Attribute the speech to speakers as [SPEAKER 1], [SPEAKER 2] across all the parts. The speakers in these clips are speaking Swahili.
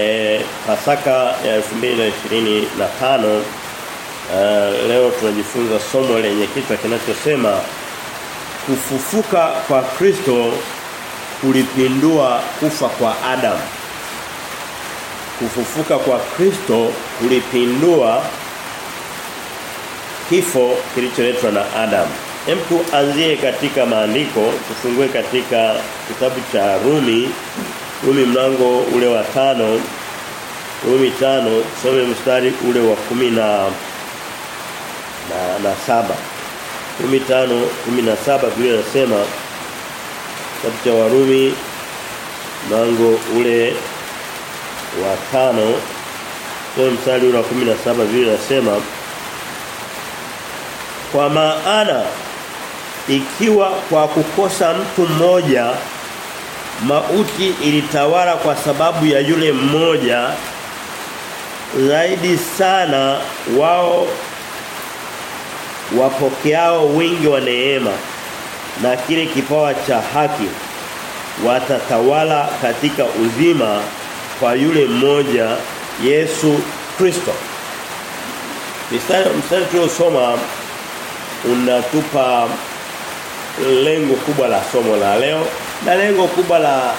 [SPEAKER 1] e, Pasaka ya 2025 Uh, leo tunajifunza somo lenye kichwa kinachosema kufufuka kwa Kristo kulipindua kufa kwa Adam. Kufufuka kwa Kristo kulipindua kifo kilicholetwa na Adam. Hem tuanzie katika maandiko, tufungue katika kitabu cha Rumi, Rumi mlango ule wa tano Rumi tano some mstari ule wa kumi na na, na saba. Rumi tano kumi na saba Biblia inasema kitabu cha Warumi mlango ule wa tano kwa mstari ule wa kumi na saba Biblia inasema kwa maana ikiwa kwa kukosa mtu mmoja mauti ilitawala kwa sababu ya yule mmoja zaidi sana wao wapokeao wingi wa neema na kile kipawa cha haki watatawala katika uzima kwa yule mmoja Yesu Kristo. Mstari mstari tuliosoma unatupa lengo kubwa la somo la leo na lengo kubwa la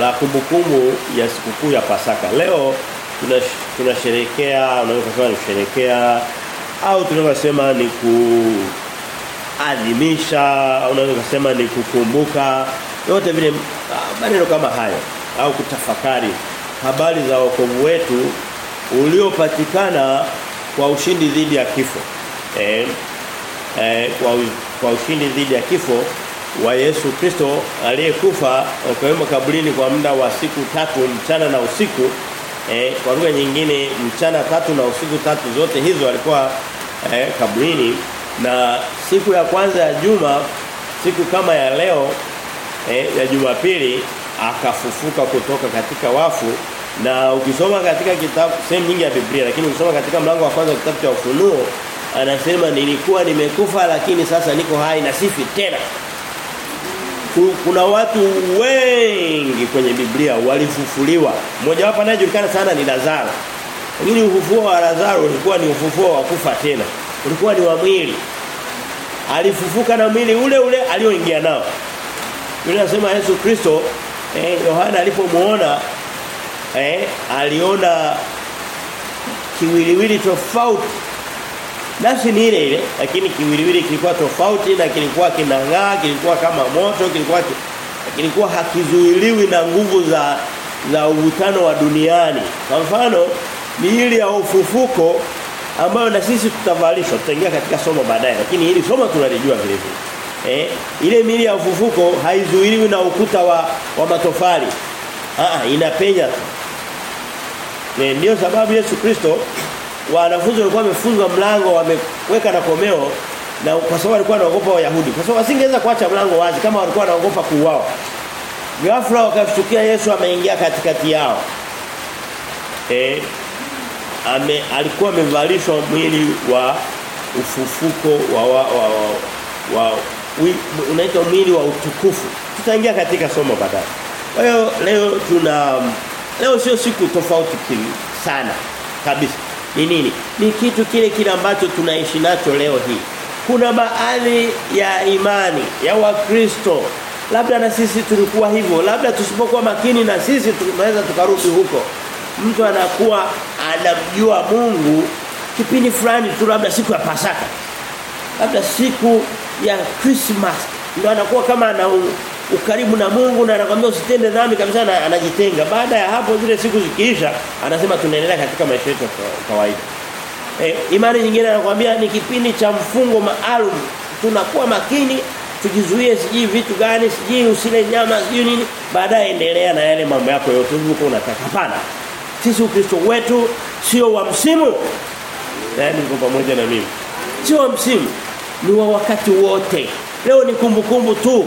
[SPEAKER 1] la kumbukumbu ya sikukuu ya Pasaka. Leo tunasherekea unaweza kusema ni au tunaweza ni kuadhimisha au unaweza kusema ni kukumbuka yote vile maneno kama hayo au kutafakari habari za wokovu wetu uliopatikana kwa ushindi dhidi ya kifo. Eh, eh, kwa, kwa ushindi dhidi ya kifo wa Yesu Kristo aliyekufa akawemo kaburini kwa muda wa siku tatu mchana na usiku eh, kwa lugha nyingine mchana tatu na usiku tatu zote hizo alikuwa eh, kaburini. Na siku ya kwanza ya juma siku kama ya leo eh, ya Jumapili akafufuka kutoka katika wafu. Na ukisoma katika kitabu sehemu nyingi ya Biblia lakini ukisoma katika mlango wa kwanza wa kitabu cha Ufunuo anasema nilikuwa nimekufa lakini sasa niko hai na sifi tena kuna watu wengi kwenye Biblia walifufuliwa. Mmoja wapo anayejulikana sana ni Lazaro. Lakini ufufuo wa Lazaro ulikuwa ni ufufuo wa kufa tena. Ulikuwa ni wa mwili. Alifufuka na mwili ule ule alioingia nao. Yule anasema Yesu Kristo eh Yohana alipomuona eh aliona kiwiliwili tofauti Nafsi ni ile ile lakini kiwiliwili kilikuwa tofauti na kilikuwa kinang'aa, kilikuwa kama moto, kilikuwa kilikuwa hakizuiliwi na nguvu za za uvutano wa duniani. Kwa mfano, miili ya ufufuko ambayo na sisi tutavalishwa tutaingia katika somo baadaye lakini hili somo tunalijua vile vile. Eh, ile miili ya ufufuko haizuiliwi na ukuta wa wa matofali. Ah, inapenya tu. Ndio sababu Yesu Kristo wanafunzi walikuwa wamefunzwa mlango wameweka na komeo na kwa sababu walikuwa wanaogopa Wayahudi. Kwa sababu wasingeweza kuacha mlango wazi kama walikuwa wanaogopa kuuawa. Ghafla wakashtukia Yesu ameingia katikati yao. Eh ame alikuwa amevalishwa mwili wa ufufuko wa wa, wa, wa, wa unaitwa mwili wa utukufu. Tutaingia katika somo baadaye. Kwa hiyo leo tuna leo sio siku tofauti sana kabisa ni nini? Ni kitu kile kile ambacho tunaishi nacho leo hii. Kuna baadhi ya imani ya Wakristo labda na sisi tulikuwa hivyo, labda tusipokuwa makini na sisi tunaweza tukarudi huko. Mtu anakuwa anamjua Mungu kipindi fulani tu labda siku ya Pasaka. Labda siku ya Christmas ndio anakuwa kama ana ukaribu na Mungu na anakuambia usitende dhambi kabisa na anajitenga. Baada ya hapo zile siku zikiisha anasema tunaendelea katika maisha yetu kawaida. E, imani nyingine anakuambia ni kipindi cha mfungo maalum. Tunakuwa makini tujizuie sijui vitu gani, siji usile nyama, sijui nini, baadaye endelea na yale mambo yako yote uko unataka. Hapana. Sisi Ukristo wetu sio wa msimu. Yaani kwa pamoja na mimi. Sio wa msimu, ni wa wakati wote. Leo ni kumbukumbu kumbu tu.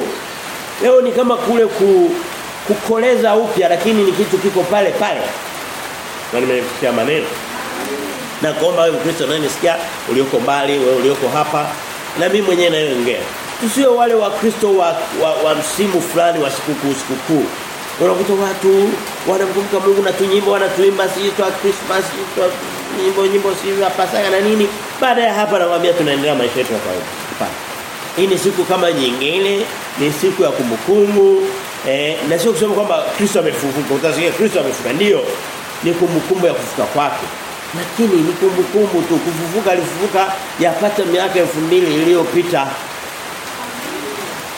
[SPEAKER 1] Leo ni kama kule ku, kukoleza upya lakini ni kitu kiko pale pale. Na nimefikia maneno. Na kuomba wewe Mkristo unanisikia ulioko mbali, wewe ulioko hapa na mimi mwenyewe nayoongea. Tusiwe wale wa Kristo wa, wa, wa msimu fulani wa sikukuu sikukuu. unakuta watu wanamkumbuka Mungu na tunyimbo wanatuimba sisi twa Christmas twa nyimbo nyimbo sisi za Pasaka na nini baada ya hapa nawaambia tunaendelea maisha yetu ya kawaida hapana hii ni siku kama nyingine ni siku ya kumbukumbu eh, na sio kusema kwamba Kristo amefufuka. Utasikia Kristo amefufuka. Ndio ni kumbukumbu ya kufufuka kwake. Lakini ni kumbukumbu tu. Kufufuka alifufuka yapata miaka 2000 iliyopita.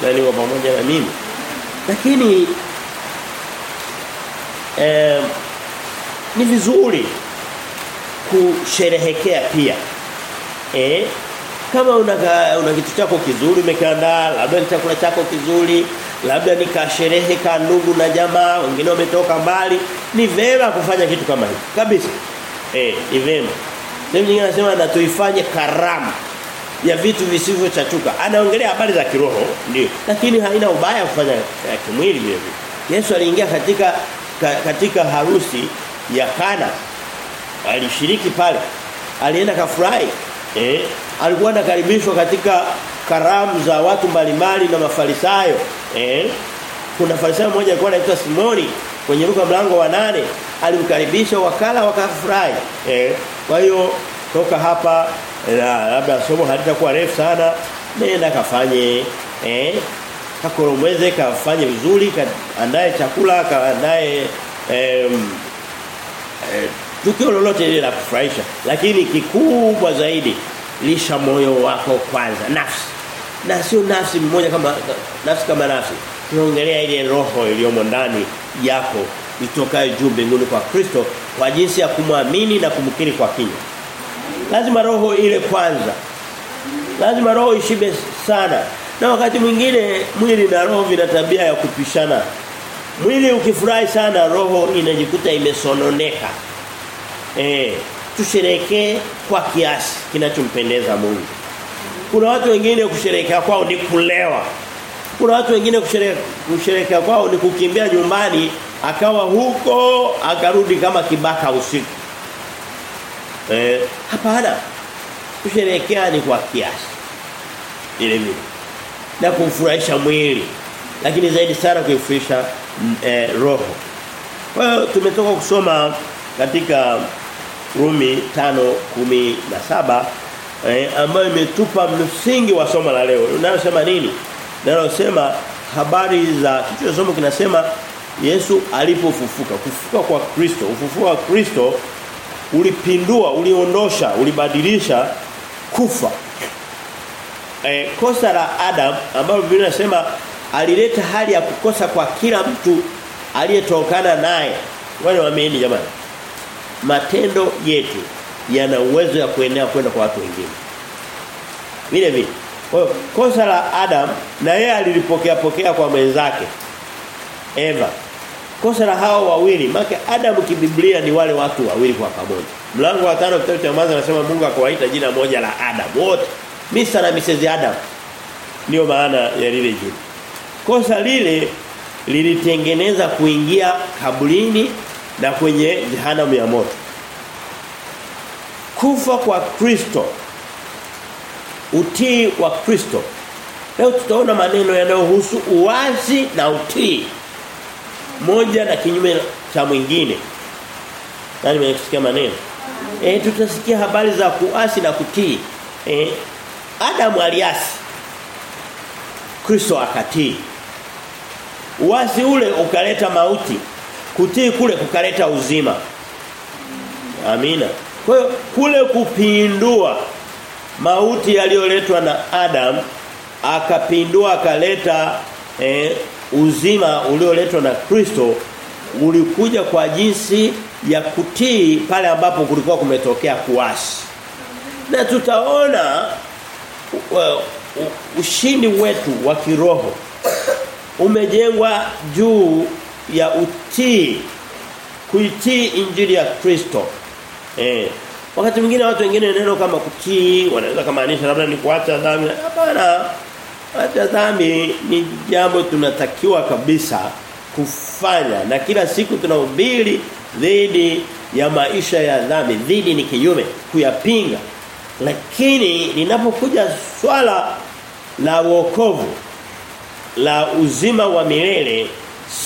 [SPEAKER 1] Na niko pamoja na mimi. Lakini eh, ni vizuri kusherehekea pia. Eh kama una una kitu chako kizuri umekiandaa labda ni chakula chako kizuri labda ni kasherehe ka ndugu na jamaa wengine wametoka mbali ni vema kufanya kitu kama hiki. Kabisa. Eh ni vema. Sehemu nyingine anasema na tuifanye karamu ya vitu visivyochachuka. Anaongelea habari za kiroho ndio. Lakini haina ubaya kufanya ya kimwili vile vile. Yesu aliingia katika ka, katika harusi ya Kana. Alishiriki pale. Alienda kafurahi eh? Alikuwa anakaribishwa katika karamu za watu mbalimbali na mafarisayo. Eh? Kuna farisayo mmoja alikuwa anaitwa Simoni kwenye Luka mlango wa nane alimkaribisha wakala wakafurahi. Eh? Kwa hiyo toka hapa labda somo halitakuwa refu sana nenda kafanye eh? Kakoromweze kafanye vizuri kaandae chakula kaandae eh, eh, tukio lolote lile la kufurahisha lakini kikubwa zaidi lisha moyo wako kwanza nafsi. Na sio nafsi mmoja kama nafsi kama nafsi. Tunaongelea ile roho iliyomo ndani yako itokayo juu mbinguni kwa Kristo kwa jinsi ya kumwamini na kumkiri kwa kinywa. Lazima roho ile kwanza. Lazima roho ishibe sana. Na wakati mwingine mwili na roho vina tabia ya kupishana. Mwili ukifurahi sana roho inajikuta imesononeka eh tusherekee kwa kiasi kinachompendeza Mungu. Kuna watu wengine kusherekea kwao ni kulewa. Kuna watu wengine kusherekea kwao ni kukimbia nyumbani akawa huko akarudi kama kibaka usiku. Eh hapana. Kusherekea ni kwa kiasi. Ile vile na kumfurahisha mwili lakini zaidi sana kuifurahisha eh, roho. Kwa hiyo tumetoka kusoma katika Rumi 5:17 eh, ambayo imetupa msingi wa somo la leo. Unalosema nini? Nalosema habari za kichwa somo kinasema Yesu alipofufuka. Kufufuka kwa Kristo, ufufuko wa Kristo ulipindua, uliondosha, ulibadilisha kufa. Eh, kosa la Adam ambalo Biblia inasema alileta hali ya kukosa kwa kila mtu aliyetokana naye. Wale waamini jamani matendo yetu yana uwezo ya kuenea kwenda kwa watu wengine. Vile vile. Kwa kosa la Adam na yeye alilipokea pokea kwa mwenzake. Eva. Kosa la hao wawili, maana Adam kibiblia ni wale watu wawili kwa pamoja. Mlango wa 5 kitabu cha mwanzo anasema Mungu akawaita jina moja la Adam wote. Mr na Mrs Adam. Ndio maana ya lile jina. Kosa lile lilitengeneza kuingia kaburini na kwenye jehanamu ya moto. Kufa kwa Kristo. Utii wa Kristo. Leo tutaona maneno yanayohusu uwazi na utii. Moja na kinyume cha mwingine. Nani mmesikia maneno? Eh tutasikia habari za kuasi na kutii. Eh Adamu aliasi. Kristo akatii. Uasi ule ukaleta mauti kutii kule kukaleta uzima. Amina. Kwa hiyo kule kupindua mauti yaliyoletwa na Adam akapindua akaleta eh, uzima ulioletwa na Kristo ulikuja kwa jinsi ya kutii pale ambapo kulikuwa kumetokea kuasi. Na tutaona well, ushindi wetu wa kiroho umejengwa juu ya utii kuitii injili ya Kristo. Eh. Wakati mwingine watu wengine neno kama kutii wanaweza kumaanisha labda ni kuacha dhambi. Hapana. Acha dhambi ni jambo tunatakiwa kabisa kufanya na kila siku tunahubiri dhidi ya maisha ya dhambi. Dhidi ni kinyume kuyapinga. Lakini linapokuja swala la wokovu la uzima wa milele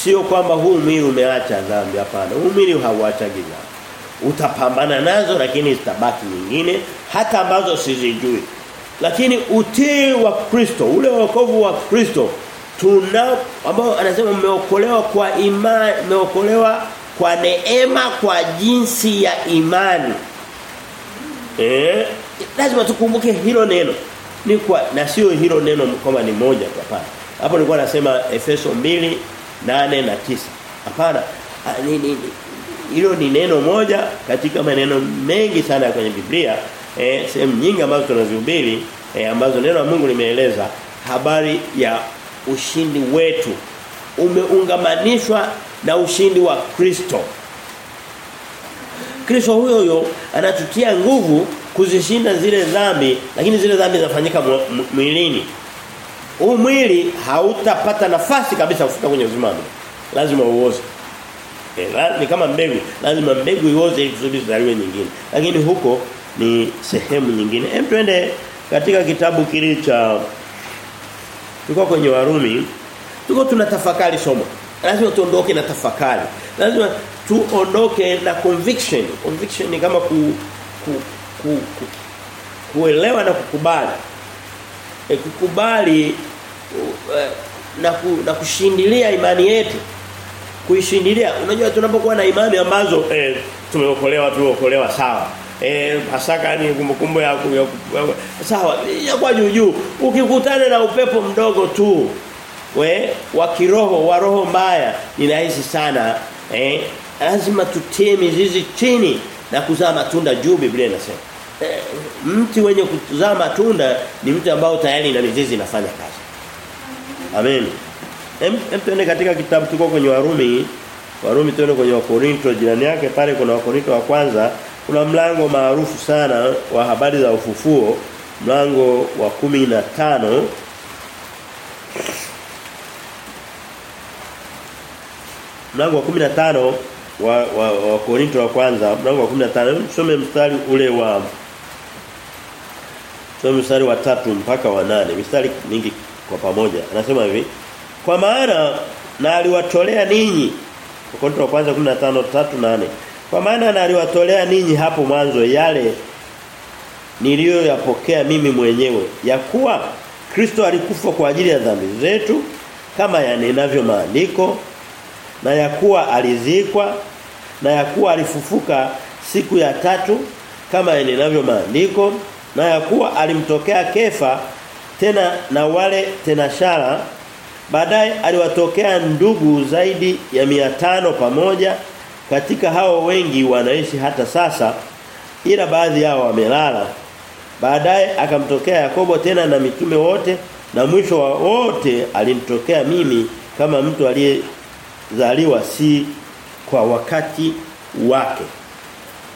[SPEAKER 1] sio kwamba huu mwili umeacha dhambi hapana. Huu mwili hauachagi dhambi. Utapambana nazo lakini zitabaki nyingine hata ambazo sizijui. Lakini utii wa Kristo, ule wokovu wa Kristo tuna ambao anasema mmeokolewa kwa imani, mmeokolewa kwa neema kwa jinsi ya imani. Eh, lazima tukumbuke hilo neno. Ni kwa na sio hilo neno kama ni moja hapana. Hapo nilikuwa nasema Efeso 2 8 na tisa Hapana. Ni, hilo ni neno moja katika maneno mengi sana kwenye Biblia eh sehemu nyingi ambazo tunazihubiri eh, ambazo neno la Mungu limeeleza habari ya ushindi wetu umeungamanishwa na ushindi wa Kristo. Kristo huyo huyo anatutia nguvu kuzishinda zile dhambi lakini zile dhambi zinafanyika mwilini. Huu mwili hautapata nafasi kabisa kufika kwenye uzima. wa Lazima uoze. E, la, ni kama mbegu, lazima mbegu ioze ili kusudi zaliwe nyingine. Lakini huko ni sehemu nyingine. Hem twende katika kitabu kile cha tuko kwenye Warumi tuko tunatafakari somo. Lazima tuondoke na tafakari. Lazima tuondoke na conviction. Conviction ni kama ku, ku, ku, ku kuelewa na kukubali. E, kukubali uh, na, ku, na kushindilia imani yetu. Kuishindilia unajua tunapokuwa na imani ambazo eh, tumeokolewa tumeokolewa sawa. Eh pasaka ni kumbukumbu ya, sawa ya kwa juu juu. Ukikutana na upepo mdogo tu we wa kiroho wa roho mbaya ni rahisi sana eh lazima tutie mizizi chini na kuzaa matunda juu Biblia inasema mti wenye kuzaa matunda ni mti ambao tayari ina mizizi inafanya kazi. Amen. Hem tuende katika kitabu tuko kwenye Warumi. Warumi tuende kwenye Wakorinto jirani yake pale kuna Wakorinto wa kwanza. Kuna mlango maarufu sana wa habari za ufufuo mlango wa kumi na tano. Mlango wa 15 wa wa, wa Korinto wa kwanza. Mlango wa 15 tusome mstari ule wa tusome mstari wa tatu mpaka wa nane mistari mingi kwa pamoja. Anasema hivi kwa maana na aliwatolea ninyi Wakorintho wa kwanza 15:3-8 Kwa maana na aliwatolea ninyi hapo mwanzo yale niliyoyapokea mimi mwenyewe ya kuwa Kristo alikufa kwa ajili ya dhambi zetu kama yanenavyo maandiko na ya kuwa alizikwa na ya kuwa alifufuka siku ya tatu kama yanenavyo maandiko na ya kuwa alimtokea Kefa tena na wale tena shara baadaye aliwatokea ndugu zaidi ya tano pamoja. Katika hao wengi wanaishi hata sasa ila baadhi yao wamelala. Baadaye akamtokea Yakobo tena na mitume wote na mwisho wa wote alinitokea mimi kama mtu aliyezaliwa si kwa wakati wake.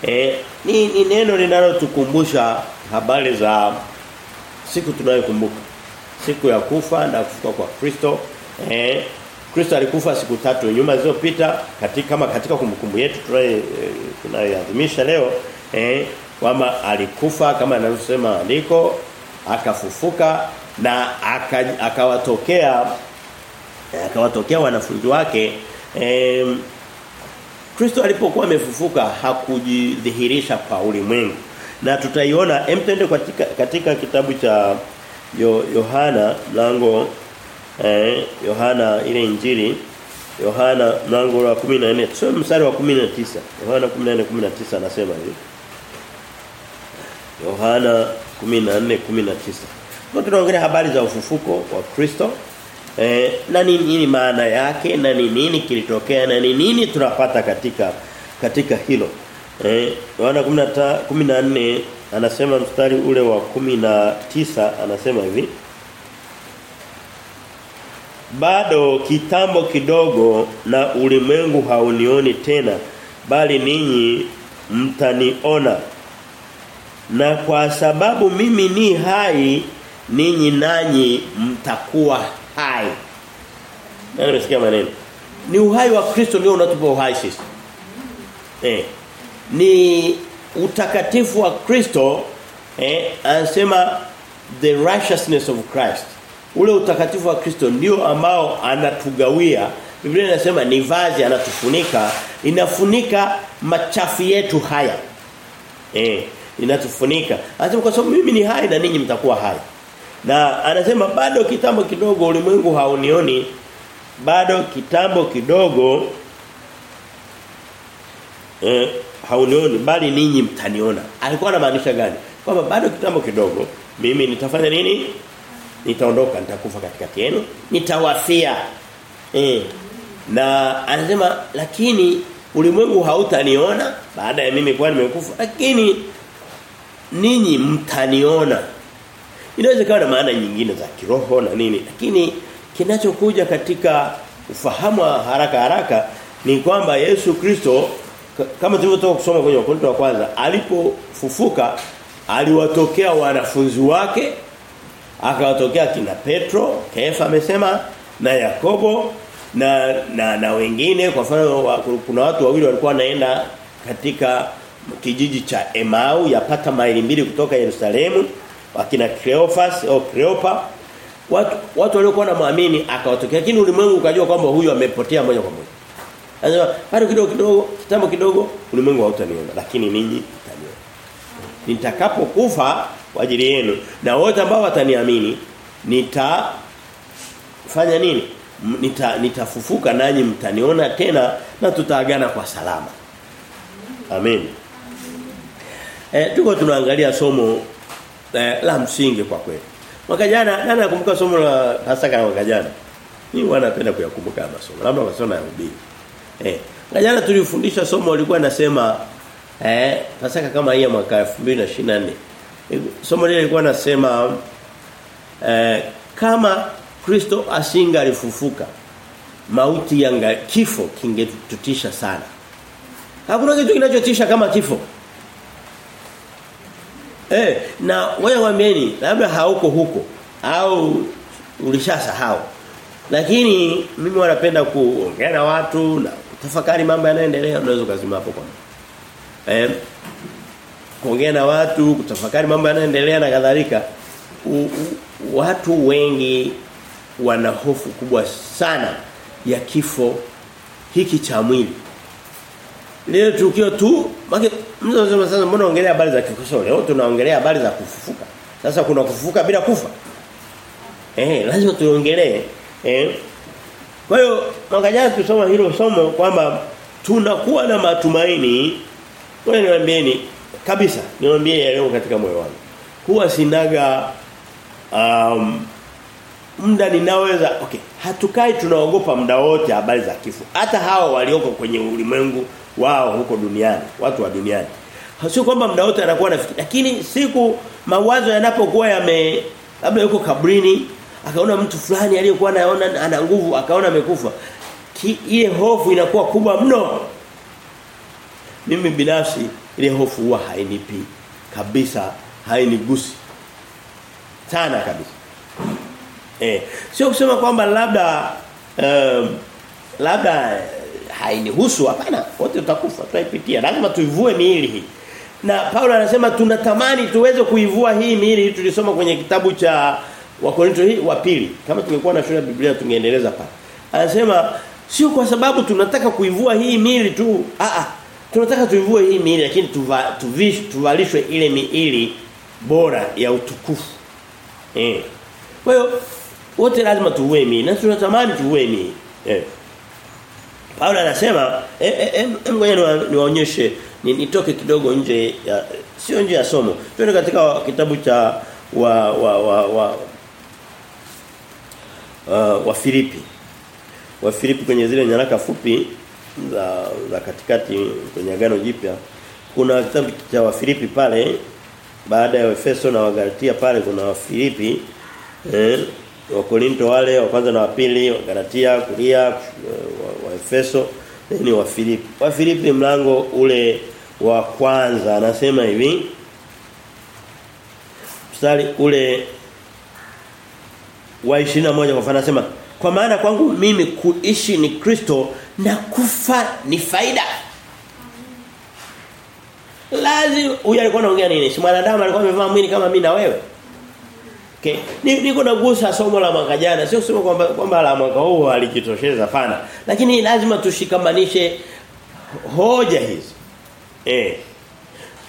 [SPEAKER 1] E, ni, ni neno linalotukumbusha habari za siku tunayokumbuka siku ya kufa na kufuka kwa Kristo. Eh Kristo alikufa siku tatu nyuma zilizopita katika kama katika kumbukumbu yetu tunayoadhimisha leo eh kwamba alikufa kama anavyosema andiko akafufuka na akawatokea akawatokea wanafunzi wake. Eh Kristo alipokuwa amefufuka hakujidhihirisha kwa ulimwengu na tutaiona emtende katika katika kitabu cha Yohana mlango eh Yohana ile injili Yohana mlango wa 14 tusome mstari wa 19 Yohana 14:19 anasema hivi. Yohana 14:19 Kwa tunaongelea habari za ufufuko wa Kristo eh na nini, nini maana yake na ni nini kilitokea na ni nini tunapata katika katika hilo eh Yohana 14 anasema mstari ule wa 19 anasema hivi. Bado kitambo kidogo na ulimwengu haunioni tena bali ninyi mtaniona. Na kwa sababu mimi ni hai ninyi nanyi mtakuwa hai. Nani nasikia maneno? Ni uhai wa Kristo ndio unatupa uhai sisi. Eh ni utakatifu wa Kristo eh anasema the righteousness of Christ ule utakatifu wa Kristo ndio ambao anatugawia Biblia inasema ni vazi anatufunika inafunika machafu yetu haya. Eh, inatufunika. Anasema kwa sababu mimi ni hai na ninyi mtakuwa hai. Na anasema bado kitambo kidogo ulimwengu haunioni bado kitambo kidogo eh, haunioni bali ninyi mtaniona. Alikuwa anamaanisha gani? Kwamba bado kitambo kidogo mimi nitafanya nini? Nitaondoka nitakufa katika yenu, nitawafia. Eh. Na anasema lakini ulimwengu hautaniona baada ya mimi kwa nimekufa lakini ninyi mtaniona. Inaweza kawa na maana nyingine za kiroho na nini lakini kinachokuja katika ufahamu wa haraka haraka ni kwamba Yesu Kristo kama tulivyotoka kusoma kwenye Wakorintho wa kwanza alipofufuka aliwatokea wanafunzi wake akawatokea kina Petro, Kefa amesema na Yakobo na na na wengine. Kwa mfano wa, kuna watu wawili walikuwa wanaenda katika kijiji cha Emau yapata maili mbili kutoka Yerusalemu wakina Cleophas au Cleopa watu watu waliokuwa wanamwamini akawatokea lakini ulimwengu ukajua kwamba huyu amepotea moja kwa moja anasema bado kidogo kidogo kitambo kidogo. Ulimwengu hautaniona lakini ninyi mtaniona. Nitakapokufa kwa ajili yenu na wote ambao wataniamini nita fanya nini nita nitafufuka nanyi mtaniona tena na tutaagana kwa salama. Amen. Eh tuko tunaangalia somo eh, la msingi kwa kweli. Mwaka jana nani anakumbuka somo la Pasaka mwaka jana? Mimi wanapenda kuyakumbuka masomo labda masomo ya ubiri eh. Na jana tulifundisha somo lilikuwa nasema eh Pasaka kama hii ya mwaka 2024 somo lile lilikuwa nasema eh kama Kristo asinga alifufuka mauti yanga kifo kingetutisha sana. Hakuna kitu kinachotisha kama kifo. Eh na wewe wameni labda hauko huko au ulishasahau. Lakini mimi wanapenda kuongea na watu na tafakari mambo yanayoendelea unaweza kuzima hapo kwa eh kuongea na watu kutafakari mambo yanayoendelea na kadhalika watu wengi wana hofu kubwa sana ya kifo hiki cha mwili. Leo tukio tu maki mzo sasa mbona ongelea habari za kifo leo tunaongelea habari za kufufuka. Sasa kuna kufufuka bila kufa? Eh lazima tuongelee eh kwa hiyo mwaka jana tusoma hilo somo kwamba tunakuwa na matumaini wewe niambieni kabisa niambie leo katika moyo wangu. Huwa sinaga um, muda ninaweza okay hatukai tunaogopa muda wote habari za kifo. Hata hawa walioko kwenye ulimwengu wao huko duniani watu wa duniani. Sio kwamba muda wote anakuwa nafikiri lakini siku mawazo yanapokuwa yame labda yuko kabrini akaona mtu fulani aliyekuwa anaona ana nguvu akaona amekufa. Ile hofu inakuwa kubwa mno. Mimi binafsi ile hofu huwa hainipi kabisa hainigusi. Sana kabisa. Eh sio kusema kwamba labda um, labda hainihusu hapana. Wote tutakufa tutaipitia. Lazima tuivue miili hii. Na Paulo anasema tunatamani tuweze kuivua hii miili tulisoma kwenye kitabu cha Wakorinto hii wa pili kama tungekuwa na shule ya Biblia tungeendeleza pale. Anasema sio kwa sababu tunataka kuivua hii miili tu. Ah ah. tunataka tuivue hii miili lakini tuva, tuvish, tuvalishwe ile miili bora ya utukufu. Eh kwa hiyo wote lazima tuue miili na tunatamani tuue miili. Eh Paulo anasema eh eh, ngoja niwaonyeshe ni nitoke kidogo nje ya sio nje ya somo. Twende katika kitabu cha wa wa wa wa uh, wa Filipi. Wa Filipi kwenye zile nyaraka fupi za za katikati kwenye agano jipya kuna kitabu cha wa Filipi pale baada ya Efeso na Wagalatia pale kuna wa Filipi eh wa Korinto wale wa kwanza na wa pili wa Galatia kulia wa, wa Efeso ni wa Filipi wa Filipi mlango ule wa kwanza anasema hivi mstari ule wa 21 kwa mfano anasema kwa maana kwangu mimi kuishi ni Kristo na kufa ni faida lazima huyu alikuwa anaongea nini si mwanadamu alikuwa amevaa mwili kama mimi na wewe Okay. Niko nagusa somo la mwaka jana. Sio kusema kwamba kwamba la mwaka huu alikitosheza hapana. Lakini lazima tushikamanishe hoja hizi. Eh.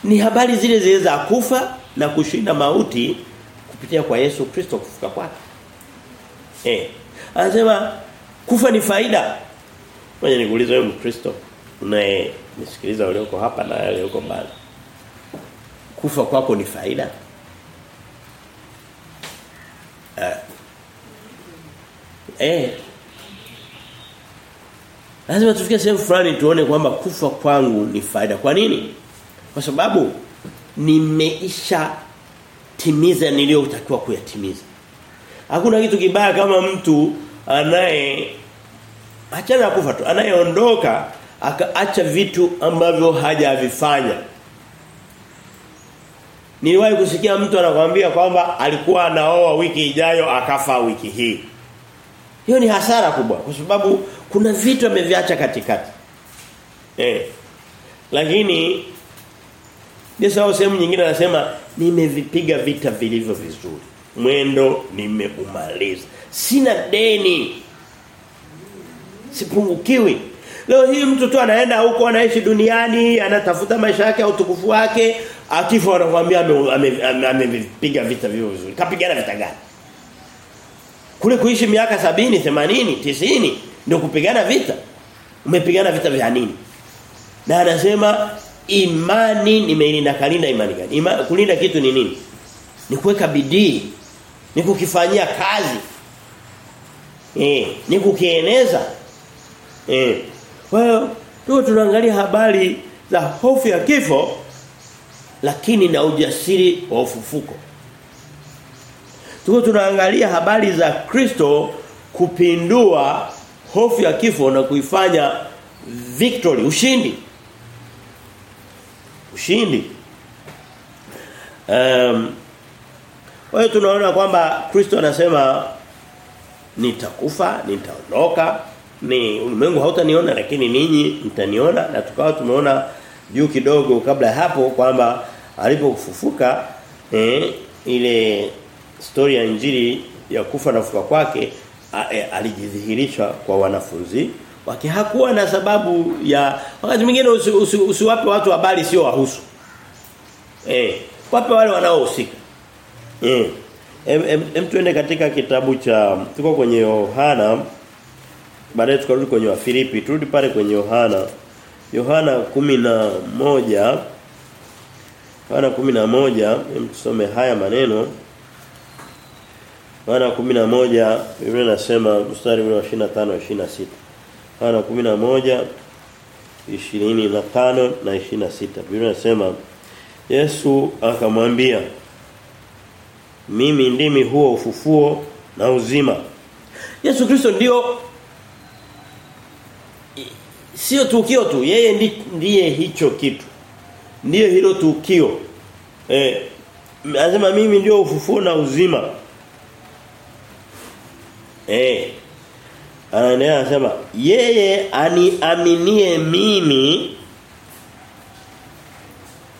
[SPEAKER 1] Ni habari zile zile za kufa na kushinda mauti kupitia kwa Yesu Kristo kufuka kwake. Eh. Anasema kufa ni faida. Ngoja nikuulize wewe Mkristo unaye nisikiliza ulioko hapa na wale uko mbali. Kufa kwako ni faida? Eh. Eh. Lazima tufike sehemu fulani tuone kwamba kufa kwangu ni faida. Kwa nini? Kwa sababu nimeisha timiza niliyotakiwa kuyatimiza. Hakuna kitu kibaya kama mtu anaye achana na kufa tu, anayeondoka akaacha vitu ambavyo hajavifanya. Niliwahi kusikia mtu anakuambia kwamba alikuwa anaoa wiki ijayo akafa wiki hii. Hiyo ni hasara kubwa kwa sababu kuna vitu ameviacha katikati. Eh. Lakini Yesu au sehemu nyingine anasema nimevipiga vita vilivyo vizuri. Mwendo nimeumaliza. Sina deni. Sipungukiwi. Leo hii mtu tu anaenda huko anaishi duniani, anatafuta maisha yake au utukufu wake, akifa anakuambia amepiga vita vivyo vizuri. Kapigana vita gani? Kule kuishi miaka sabini, themanini, tisini ndio kupigana vita. Umepigana vita vya nini? Na anasema imani nimeilinda kalinda imani gani? Ima, kulinda kitu ni nini? Ni kuweka bidii. Ni kukifanyia kazi. Eh, ni kukieneza. Eh. Kwa hiyo tu tunaangalia habari za hofu ya kifo lakini na ujasiri wa ufufuko. Tuko tunaangalia habari za Kristo kupindua hofu ya kifo na kuifanya victory, ushindi. Ushindi. Um, kwa hiyo tunaona kwamba Kristo anasema nitakufa, nitaondoka, ni ulimwengu hautaniona lakini ninyi mtaniona. Na tukawa tumeona juu kidogo kabla hapo kwamba alipofufuka eh, ile story ya injili ya kufa na kufuka kwake alijidhihirishwa alijidhihirisha kwa wanafunzi wake. Hakuwa na sababu ya wakati mwingine usiwape usi, usi watu habari sio wahusu. Eh wape wale wanaohusika eh. Em, em, em katika kitabu cha tuko kwenye Yohana baadaye tukarudi kwenye Wafilipi turudi pale kwenye Yohana Yohana moja. Yohana 11 hem tusome haya maneno. Yohana 11 Biblia inasema mstari wa 25 26 Yohana 11 25 na 26 Biblia inasema Yesu akamwambia Mimi ndimi huo ufufuo na uzima. Yesu Kristo ndio sio tukio tu yeye ndi, ndiye hicho kitu. Ndiye hilo tukio. Eh anasema mimi ndio ufufuo na uzima. Eh anaendelea anasema yeye aniaminie mimi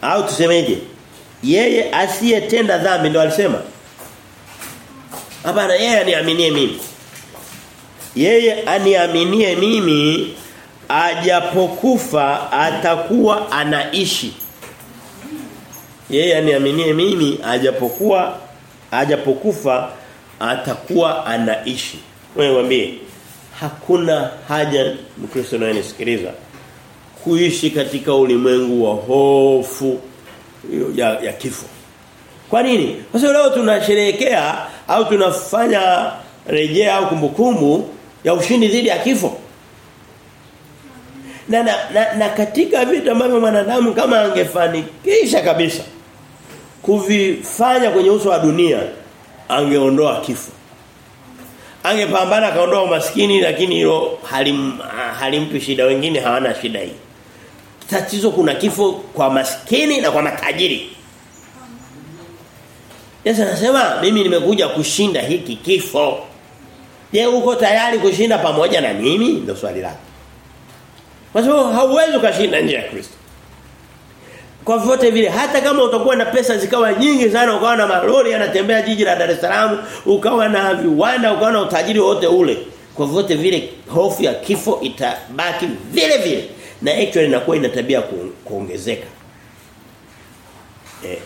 [SPEAKER 1] au tusemeje? Yeye asiyetenda dhambi ndo alisema hapana yeye aniaminie mimi. Yeye aniaminie mimi ajapokufa atakuwa anaishi. Yeye aniaminie mimi ajapokuwa ajapokufa atakuwa anaishi. Wewe mwambie hakuna haja mkristo anayenisikiliza kuishi katika ulimwengu wa hofu ya, ya kifo kwa nini? Kwa sababu leo tunasherehekea au tunafanya rejea au kumbukumbu ya ushindi dhidi ya kifo. Na, na, na, na katika vitu ambavyo mwanadamu kama angefanikisha kabisa kuvifanya kwenye uso wa dunia angeondoa kifo. Angepambana akaondoa umaskini lakini hilo halim, halimpi shida. Wengine hawana shida hii. Tatizo kuna kifo kwa maskini na kwa matajiri Yesu anasema mimi nimekuja kushinda hiki kifo. Je uko tayari kushinda pamoja na mimi? Ndio swali lake. kwa sababu hauwezi kushinda nje ya Kristo. Kwa vyote vile hata kama utakuwa na pesa zikawa nyingi sana ukawa na malori yanatembea jiji la Dar es Salaam ukawa na viwanda ukawa na utajiri wote ule kwa vyote vile hofu ya kifo itabaki vile vile na actually inakuwa ina tabia kuongezeka. Eh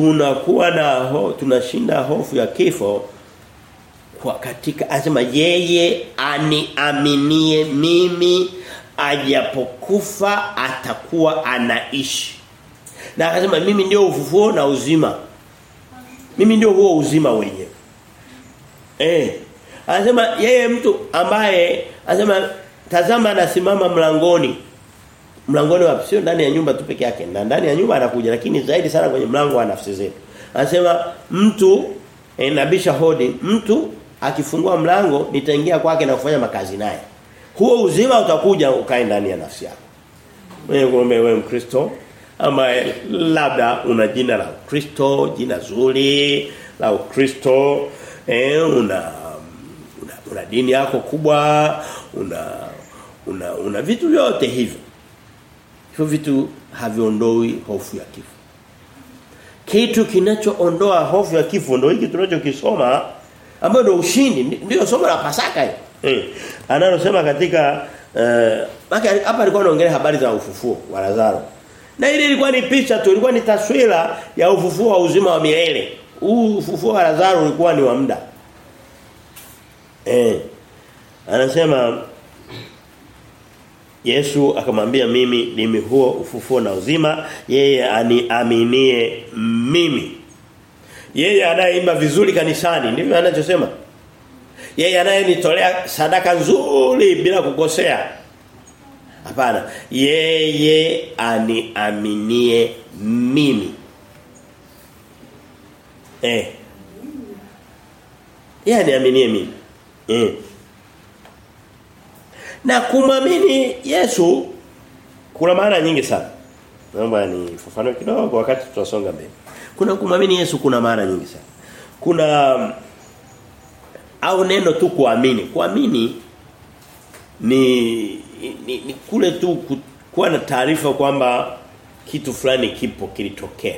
[SPEAKER 1] tunakuwa na ho, tunashinda hofu ya kifo kwa katika anasema yeye aniaminie mimi ajapokufa atakuwa anaishi. Na akasema mimi ndio ufufuo na uzima. Mimi ndio huo uzima wenyewe. Eh. Anasema yeye mtu ambaye anasema tazama anasimama mlangoni. Mlangoni wapi? Sio ndani ya nyumba tu peke yake. Na ndani ya nyumba anakuja lakini zaidi sana kwenye mlango wa nafsi zetu. Anasema mtu eh, nabisha hodi, mtu akifungua mlango nitaingia kwake na kufanya makazi naye. Huo uzima utakuja ukae ndani ya nafsi yako. Wewe kumbe wewe Mkristo ama labda una jina la Kristo, jina zuri la Ukristo, eh una una, una dini yako kubwa, una una una vitu vyote hivyo. Hivyo vitu haviondoi hofu ya kifo. Kitu kinachoondoa hofu ya kifo ndio hiki tunachokisoma ambayo ndio ushindi ndio somo la Pasaka hili. Eh. Analosema katika eh hapa alikuwa anaongelea habari za ufufuo wa Lazaro. Na ile ilikuwa ni picha tu, ilikuwa ni taswira ya ufufuo wa uzima wa milele. Huu ufufuo wa Lazaro ulikuwa ni wa muda. Eh. Anasema Yesu akamwambia mimi ndimi huo ufufuo na uzima, yeye aniaminie mimi. Yeye anayeimba vizuri kanisani, ndivyo anachosema. Yeye anayenitolea sadaka nzuri bila kukosea. Hapana, yeye aniaminie mimi. Eh. Yeye aniaminie mimi. Eh. Na kumwamini Yesu kuna maana nyingi sana. Naomba nifafanue kidogo wakati tutasonga mbele. Kuna kumwamini Yesu kuna maana nyingi sana. Kuna au neno tu kuamini. Kuamini ni, ni, ni kule tu kuwa na taarifa kwamba kitu fulani kipo kilitokea.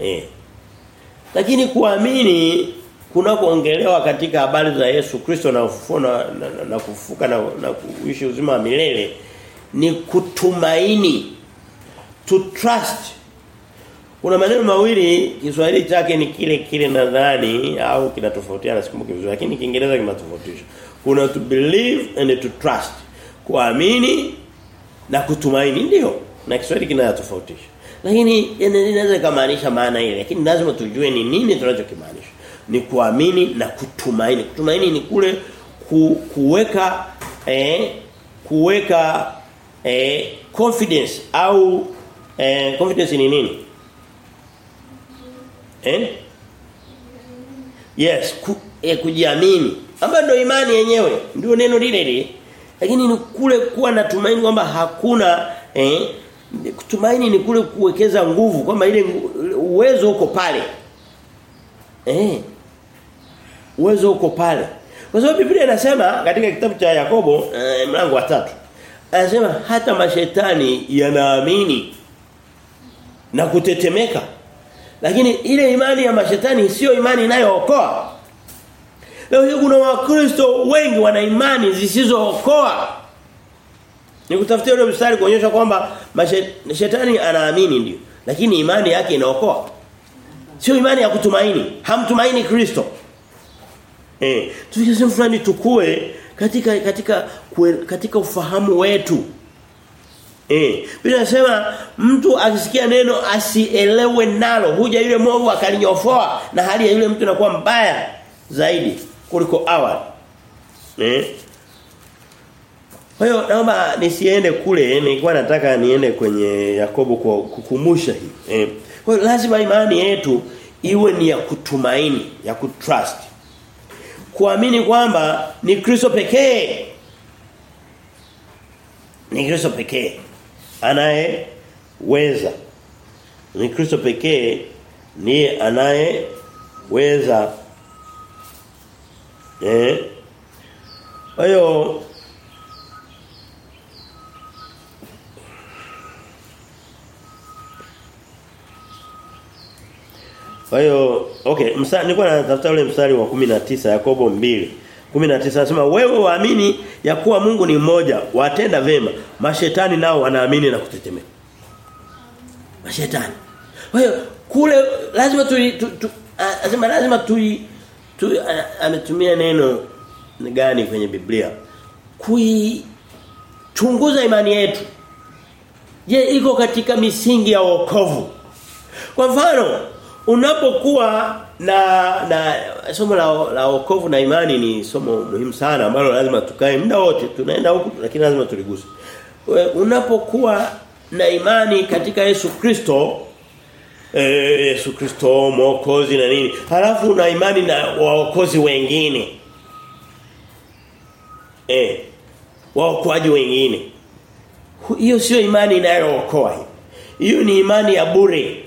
[SPEAKER 1] Eh. Lakini kuamini kuna kuongelewa katika habari za Yesu Kristo na ufufuo na, na, na, na kufufuka na, na kuishi uzima wa milele ni kutumaini to trust kuna maneno mawili Kiswahili chake ni kile kile nadhani au kinatofautiana sikumbuki vizuri lakini Kiingereza kinatofautisha. Kuna to believe and to trust. Kuamini na kutumaini ndio na Kiswahili kinatofautisha. Lakini inaweza kumaanisha maana ile lakini lazima tujue ni nini tunachokimaanisha. Ni kuamini na kutumaini. Kutumaini ni kule ku, kuweka eh kuweka eh confidence au eh confidence ni nini? Eh? Yes, ku, eh, kujiamini. Ambayo ndio imani yenyewe. Ndio neno lile lile. Lakini ni kule kuwa na tumaini kwamba hakuna eh kutumaini ni kule kuwekeza nguvu kwamba ile uwezo uko pale. Eh. Uwezo uko pale. Kwa sababu Biblia inasema katika kitabu cha Yakobo eh, mlango wa tatu anasema hata mashetani yanaamini na kutetemeka. Lakini ile imani ya mashetani sio imani inayookoa. Leo hii kuna wakristo wengi wana imani zisizookoa. Nikutafutia ule mstari kuonyesha kwamba shetani anaamini ndio, lakini imani yake inaokoa. Sio imani ya kutumaini, hamtumaini Kristo. Eh, tukisema fulani tukue katika katika kue, katika ufahamu wetu. Eh, bila sema mtu akisikia neno asielewe nalo, huja yule mwovu akalinyofoa na hali ya yule mtu inakuwa mbaya zaidi kuliko awali. Eh? Kwa hiyo naomba nisiende kule, nilikuwa nataka niende kwenye Yakobo kwa kukumbusha hii. Eh. Kwa hiyo lazima imani yetu iwe ni ya kutumaini, ya kutrust. Kuamini kwamba ni Kristo pekee. Ni Kristo pekee anayeweza. Ni Kristo pekee ndiye anayeweza Eh. Kwa hiyo Kwa hiyo okay, mstari nilikuwa natafuta ule mstari wa 19 Yakobo 2. 19 anasema wewe waamini ya kuwa Mungu ni mmoja, watenda vema. Mashetani nao wanaamini na kutetemeka. Mashetani. Kwa hiyo kule lazima tu, tu, tu lazima lazima tu, tu ametumia neno gani kwenye Biblia? Kuichunguza imani yetu. Je, iko katika misingi ya wokovu? Kwa mfano, unapokuwa na na somo la la wokovu na imani ni somo muhimu sana ambalo lazima tukae muda wote tunaenda huku lakini lazima tuliguse. Unapokuwa na imani katika Yesu Kristo e, Yesu Kristo mwokozi na nini halafu una imani na waokozi wengine eh waokoaji wengine hiyo sio imani inayookoa hiyo hiyo ni imani ya bure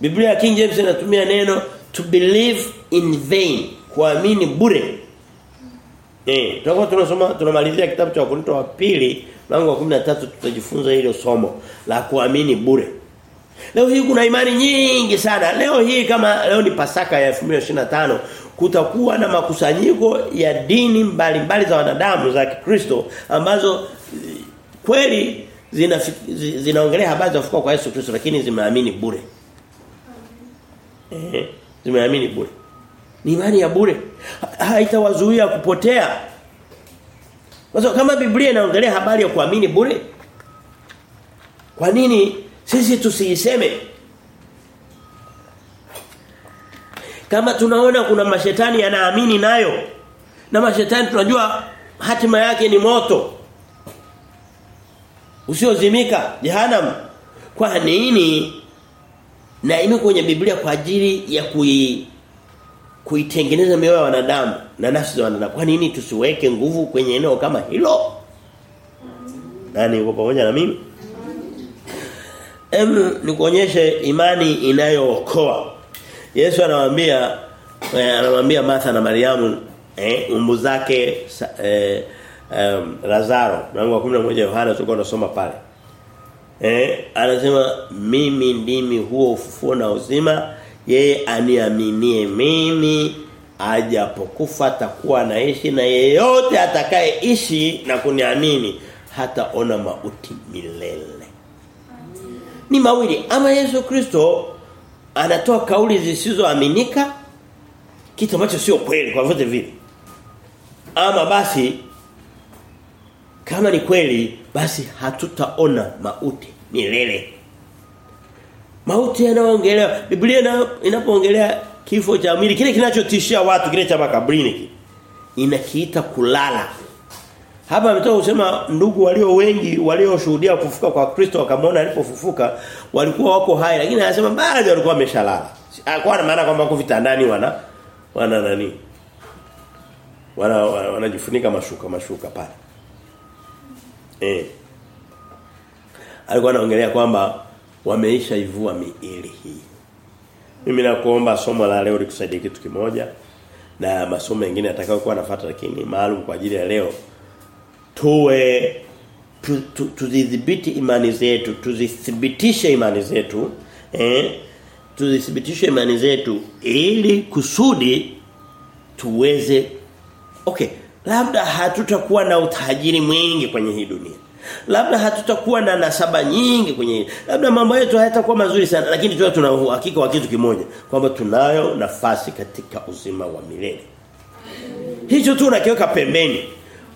[SPEAKER 1] Biblia ya King James inatumia neno to believe in vain kuamini bure eh tutakuwa tunasoma tunamalizia kitabu cha Wakorintho wa pili mlango wa 13 tutajifunza hilo somo la kuamini bure Leo hii kuna imani nyingi sana. Leo hii kama leo ni Pasaka ya 2025 kutakuwa na makusanyiko ya dini mbalimbali mbali za wanadamu za Kikristo ambazo kweli zinaongelea zina habari za kufufuka kwa Yesu Kristo lakini zimeamini bure. Eh, zimeamini bure. Ni imani ya bure. Haitawazuia kupotea. Sababu kama Biblia inaongelea habari ya kuamini bure, kwa nini sisi tusiiseme? Kama tunaona kuna mashetani yanaamini nayo na mashetani tunajua hatima yake ni moto usiozimika jehanamu kwa nini na ime kwenye Biblia kwa ajili ya kui kuitengeneza mioyo ya wanadamu na nafsi za wanadamu kwa nini tusiweke nguvu kwenye eneo kama hilo nani uko pamoja na mimi Em nikuonyeshe imani inayookoa. Yesu anawaambia eh, anawaambia Martha na Mariamu eh umbu zake eh, um, Lazaro mlango wa 11 Yohana tulikuwa tunasoma pale. Eh anasema mimi ndimi huo ufufuo na uzima. Yeye aniaminie mimi ajapokufa atakuwa anaishi na yeyote atakayeishi na kuniamini hata ona mauti milele. Ni mawili. Ama Yesu Kristo anatoa kauli zisizoaminika kitu ambacho sio kweli kwa vyote vile. Ama basi kama ni kweli basi hatutaona mauti milele mauti yanaongelea Biblia inapoongelea kifo cha mwili kile kinachotishia watu kile cha makaburini inakiita kulala hapa ametoka kusema ndugu walio wengi walioshuhudia kufufuka kwa Kristo wakamwona alipofufuka walikuwa wako hai lakini anasema baadhi walikuwa wameshalala. Alikuwa na maana kwamba wako vitandani wana wana nani? Wana wanajifunika wana mashuka mashuka pale. Eh. Alikuwa anaongelea kwamba wameisha ivua miili hii. Mimi nakuomba somo la leo likusaidie kitu kimoja na masomo mengine atakayokuwa nafuata lakini maalum kwa ajili ya leo tuwe tudhibiti imani zetu tuzithibitishe imani zetu eh tuzithibitishe imani zetu ili kusudi tuweze okay labda hatutakuwa na utajiri mwingi kwenye hii dunia labda hatutakuwa na nasaba nyingi kwenye labda mambo yetu hayatakuwa mazuri sana lakini tuwe tuna uhakika wa kitu kimoja kwamba tunayo nafasi katika uzima wa milele hicho tu unakiweka pembeni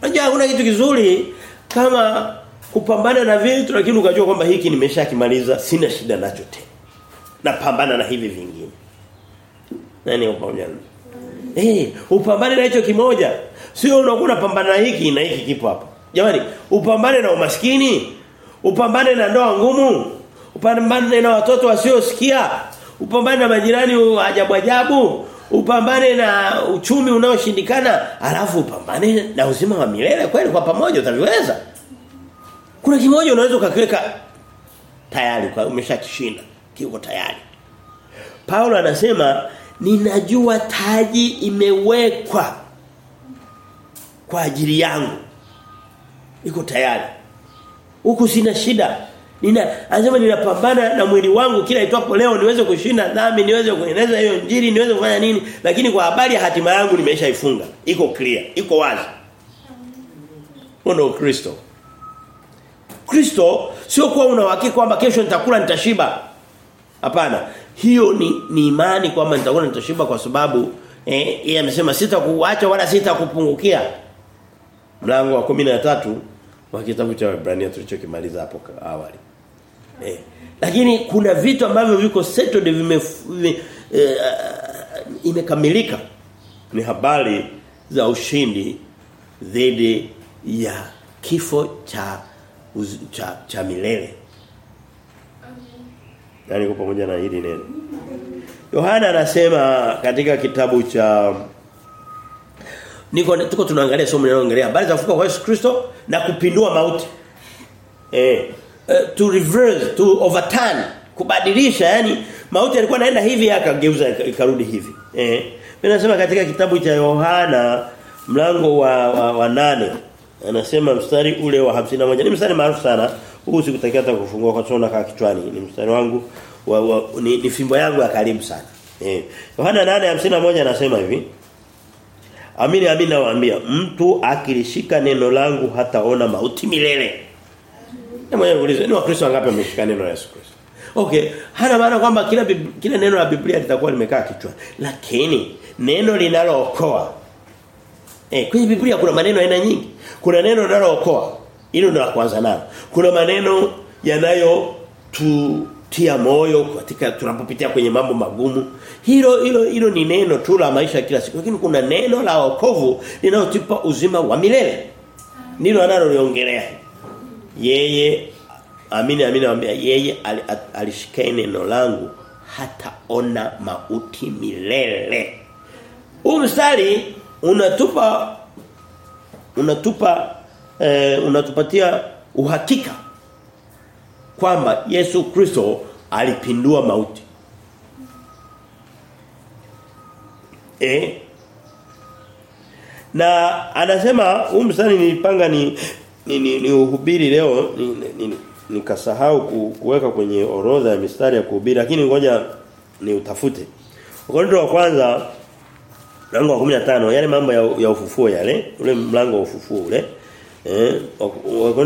[SPEAKER 1] Unajua hakuna kitu kizuri kama kupambana na vitu lakini ukajua kwamba hiki nimeshakimaliza sina shida nacho tena. Napambana na hivi vingine. Nani upamoja? Eh, upambane na hicho kimoja. Sio unakuwa unapambana na hiki na hiki kipo hapa. Jamani, upambane na umaskini, upambane na ndoa ngumu, upambane na watoto wasiosikia, upambane na majirani ajabu ajabu, upambane na uchumi unaoshindikana. Alafu upambane na uzima wa milele kweli kwa pamoja utaviweza? Kuna kimoja unaweza ukakiweka tayari kwa umeshakishinda. Kiko tayari. Paulo anasema ninajua taji imewekwa kwa ajili yangu iko tayari huku sina shida Nina anasema ninapambana na mwili wangu kila itwapo leo niweze kushinda dhambi, niweze kueneza hiyo njiri niweze kufanya nini? Lakini kwa habari ya hatima yangu nimeshaifunga. Iko clear, iko wazi. Ndio Kristo. Kristo sio kuwa una kwamba kesho nitakula nitashiba. Hapana. Hiyo ni, ni imani kwamba nitakuwa nitashiba kwa sababu eh yeye amesema sitakuacha wala sitakupungukia. Mlango wa 13 wa kitabu cha Waebrania tulichokimaliza hapo awali. Eh. Lakini kuna vitu ambavyo viko settled vime, vime eh, imekamilika. Ni habari za ushindi dhidi ya kifo cha cha, cha milele. Nani kwa pamoja na hili neno? Yohana anasema katika kitabu cha Niko tuko tunaangalia somo linaloongelea habari za kufufuka kwa Yesu Kristo na kupindua mauti. Eh, uh, to reverse, to overturn, kubadilisha yani mauti alikuwa anaenda hivi akageuza ikarudi hivi. Eh, mimi nasema katika kitabu cha Yohana mlango wa, wa, wa nane anasema mstari ule wa 51 ni mstari maarufu sana huu sikutakia hata kufungua kwa sababu nakaa kichwani. Ni mstari wangu wa, wa, ni, ni fimbo yangu ya karibu sana. Eh. Yohana 8:51 anasema hivi. Amini amini nawaambia mtu akilishika neno langu hataona mauti milele. Na mwenye kuuliza ni wakristo wangapi wameshika neno la Yesu Kristo? Okay, hana maana kwamba kila kila neno la Biblia litakuwa limekaa kichwa. Lakini neno linalookoa. Eh, kwenye Biblia kuna maneno aina nyingi. Kuna neno linalookoa. Hilo ndio la kwanza nalo. Kuna maneno yanayo tutia moyo katika tunapopitia kwenye mambo magumu. Hilo hilo hilo ni neno tu la maisha kila siku. Lakini kuna neno la wokovu linalotupa uzima wa milele. Nilo analoliongelea. Yeye amini amini naambia yeye alishika neno langu hataona mauti milele. Huu mstari unatupa unatupa eh, unatupatia uhakika kwamba Yesu Kristo alipindua mauti. E, Na anasema huu mstari nilipanga ni ni, ni, ni uhubiri leo ni, ni, ni, nikasahau kuweka kwenye orodha ya mistari ya kuhubiri lakini ngoja ni utafute. Wakorintho wa kwanza mlango wa 15 yale mambo ya, ya ufufuo yale ule mlango wa ufufuo ule eh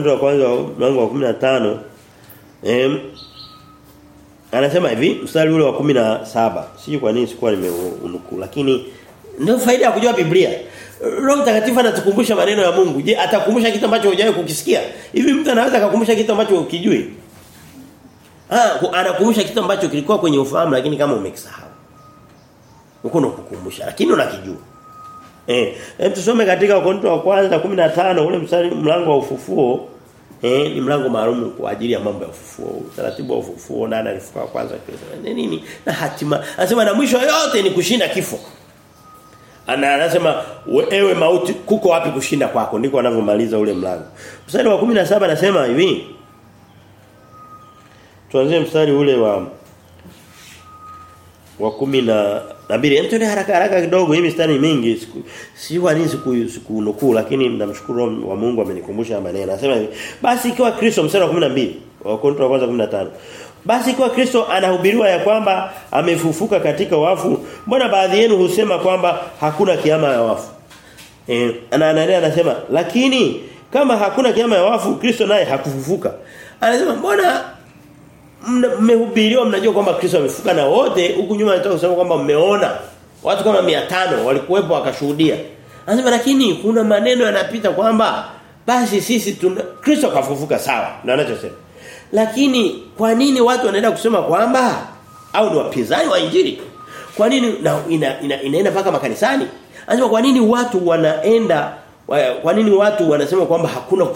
[SPEAKER 1] wa kwanza mlango wa 15 eh anasema hivi mstari ule wa 17 sijui kwa nini sikuwa nimeunukuu lakini ndio faida ya kujua Biblia Roho Mtakatifu anatukumbusha maneno ya Mungu. Je, atakumbusha kitu ambacho hujawahi kukisikia? Hivi mtu anaweza kukumbusha kitu ambacho ukijui? Ah, anakumbusha kitu ambacho kilikuwa kwenye ufahamu lakini kama umekisahau. Uko kukumbusha lakini unakijua. Eh, hem tusome katika Wakorintho wa kwanza 15 ule mstari mlango wa ufufuo. Eh, ni mlango maalum kwa ajili ya mambo ya ufufuo. Utaratibu wa ufufuo nani alifuka kwanza Kristo. Nini? Na hatima. Anasema na mwisho yote ni kushinda kifo. Ana anasema ewe mauti kuko wapi kushinda kwako ndiko anavyomaliza ule mlango. Mstari wa 17 anasema hivi. Tuanzie mstari ule wa wa kumi na na mbili. Hem haraka haraka kidogo hii mistari mingi siku si wanizi kunukuu lakini namshukuru wa Mungu amenikumbusha maneno. Anasema hivi. Basi ikiwa Kristo mstari wa 12 wa Korinto wa kwanza 15. Basi ikiwa Kristo anahubiriwa ya kwamba amefufuka katika wafu, mbona baadhi yenu husema kwamba hakuna kiama ya wafu? Eh, anaendelea anasema, lakini kama hakuna kiama ya wafu, Kristo naye hakufufuka. Anasema, mbona mmehubiriwa mnajua kwamba Kristo amefuka na wote huku nyuma nataka kusema kwamba mmeona watu kama 500 walikuwepo wakashuhudia. Anasema lakini kuna maneno yanapita kwamba basi sisi tuna Kristo kafufuka sawa. na anachosema. Lakini kwa nini watu wanaenda kusema kwamba au ni wapinzani wa injili? Kwa nini na ina, ina, inaenda paka makanisani? Anasema kwa nini watu wanaenda kwa nini watu wanasema kwamba hakuna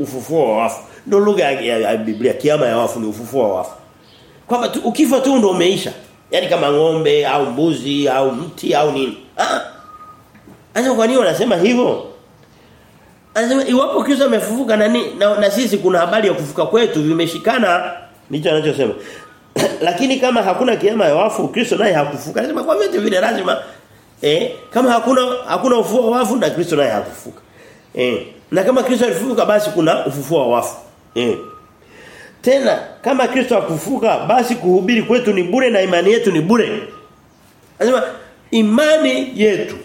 [SPEAKER 1] ufufuo wa wafu? Ndio lugha ya, ya, ya Biblia kiama ya wafu ni ufufuo wa wafu. Kwamba ukifa tu ndio umeisha. Yaani kama ng'ombe au mbuzi au mti au nini. Ah. Anasema kwa nini wanasema hivyo? Anasema iwapo Kristo amefufuka na, na na sisi kuna habari ya kufuka kwetu vimeshikana ndicho anachosema. Lakini kama hakuna kiama ya wafu Kristo naye hakufuka. Anasema kwa vyote vile lazima eh kama hakuna hakuna ufufuo wa wafu na Kristo naye hakufuka. Eh na kama Kristo alifufuka basi kuna ufufuo wa wafu. Eh Tena kama Kristo akufuka basi kuhubiri kwetu ni bure na imani yetu ni bure. Anasema imani yetu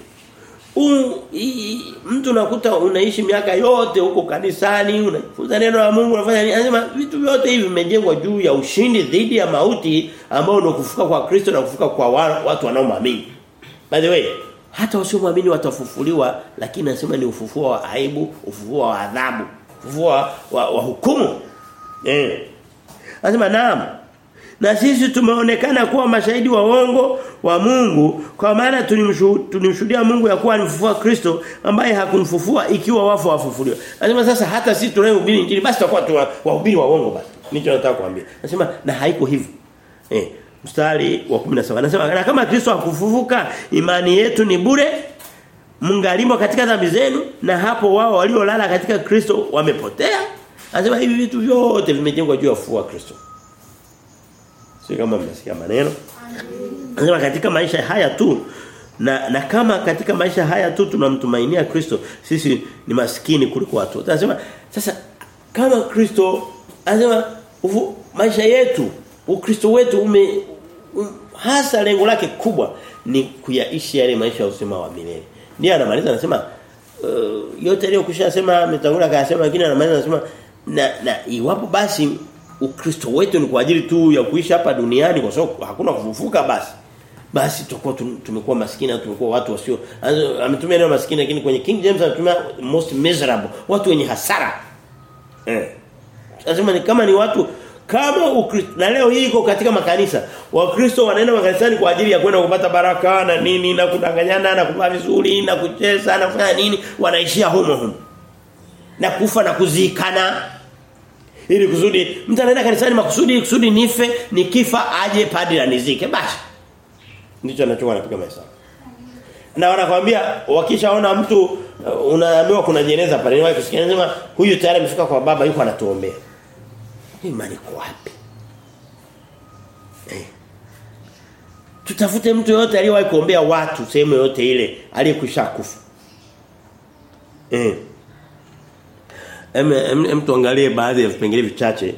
[SPEAKER 1] U, i, mtu nakuta unaishi miaka yote huko kanisani unajifunza neno la Mungu unafanya nini anasema vitu vyote hivi vimejengwa juu ya ushindi dhidi ya mauti ambao ndio kufuka kwa Kristo na kufuka kwa watu wanaoamini by the way hata wasioamini watafufuliwa lakini anasema ni ufufuo wa aibu ufufuo wa adhabu ufufuo wa, wa, wa hukumu eh anasema naam na sisi tumeonekana kuwa mashahidi wa uongo wa Mungu kwa maana tulimshuhudia Mungu ya kuwa alimfufua Kristo ambaye hakumfufua ikiwa wafu wafufuliwa. Anasema sasa hata sisi tunayehubiri injili basi tutakuwa tu wahubiri wa uongo basi. Nicho nataka kuambia. Anasema na haiko hivyo. Eh mstari wa 17 anasema na kama Kristo hakufufuka imani yetu ni bure mngalimo katika dhambi zenu na hapo wao waliolala katika Kristo wamepotea. Anasema hivi vitu vyote vimejengwa juu ya ufufuo wa Kristo. Sio kama mmesikia maneno. Anasema katika maisha haya tu na na kama katika maisha haya tu tunamtumainia Kristo sisi ni maskini kuliko watu. Anasema sasa kama Kristo anasema maisha yetu Ukristo wetu ume um, hasa lengo lake kubwa ni kuyaishi yale maisha ya usema wa milele. Ndiye anamaliza anasema uh, yote leo kushasema ametangulia akasema lakini anamaliza anasema na na iwapo basi Ukristo wetu ni kwa ajili tu ya kuishi hapa duniani kwa sababu hakuna kufufuka basi. Basi tutakuwa tumekuwa maskini au tumekuwa watu wasio ametumia neno maskini lakini kwenye King James anatumia most miserable, watu wenye hasara. Eh. Lazima ni kama ni watu kama Ukristo na leo hii iko katika makanisa. Wakristo wanaenda makanisani kwa ajili ya kwenda kupata baraka na nini na kudanganyana na kuvaa vizuri na kucheza na kufanya nini wanaishia humo humo. Na kufa na kuzikana ili kusudi mtu anaenda kanisani makusudi kusudi nife nikifa aje padri anizike basi ndicho anachokuwa anapiga mahesabu na wanakwambia wakishaona mtu uh, unaambiwa kuna jeneza pale ni wapi kusikia huyu tayari amefika kwa baba yuko anatuombea imani kwa wapi eh. tutafute mtu yote aliyewahi kuombea watu sehemu yote ile aliyekwisha kufa eh em, tuangalie baadhi ya vipengele vichache.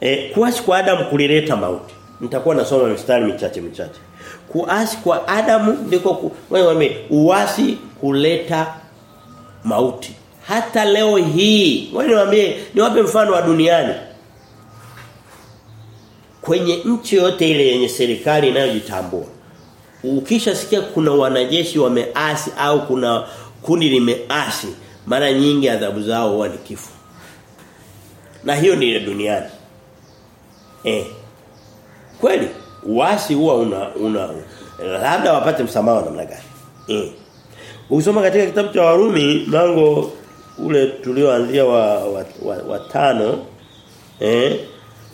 [SPEAKER 1] eh kuasi kwa Adam kulileta mauti. Nitakuwa nasoma mistari michache michache. Kuasi kwa Adamu ndiko ku, wewe uasi kuleta mauti. Hata leo hii, wewe niwaambie niwape mfano wa duniani. Kwenye nchi yote ile yenye serikali inayojitambua. Ukishasikia kuna wanajeshi wameasi au kuna kundi limeasi mara nyingi adhabu zao huwa ni kifo. Na hiyo ni ile duniani. Eh. Kweli uasi huwa una, una labda wapate msamaha namna gani. Eh. Ukisoma katika kitabu cha Warumi mlango ule tulioanzia wa, wa, wa, wa eh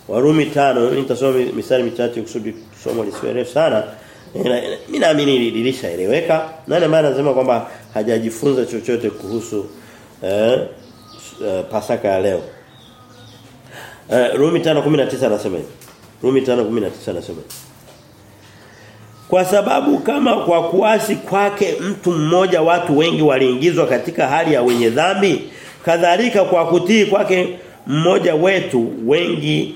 [SPEAKER 1] Warumi tano nitasoma misali michache kusudi somo lisiwe sana. Mimi naamini lilishaeleweka. Nani maana anasema kwamba hajajifunza chochote kuhusu eh, eh, Pasaka ya leo. Eh, Rumi 5:19 anasema hivi. Rumi 5:19 anasema Kwa sababu kama kwa kuasi kwake mtu mmoja watu wengi waliingizwa katika hali ya wenye dhambi, kadhalika kwa kutii kwake mmoja wetu wengi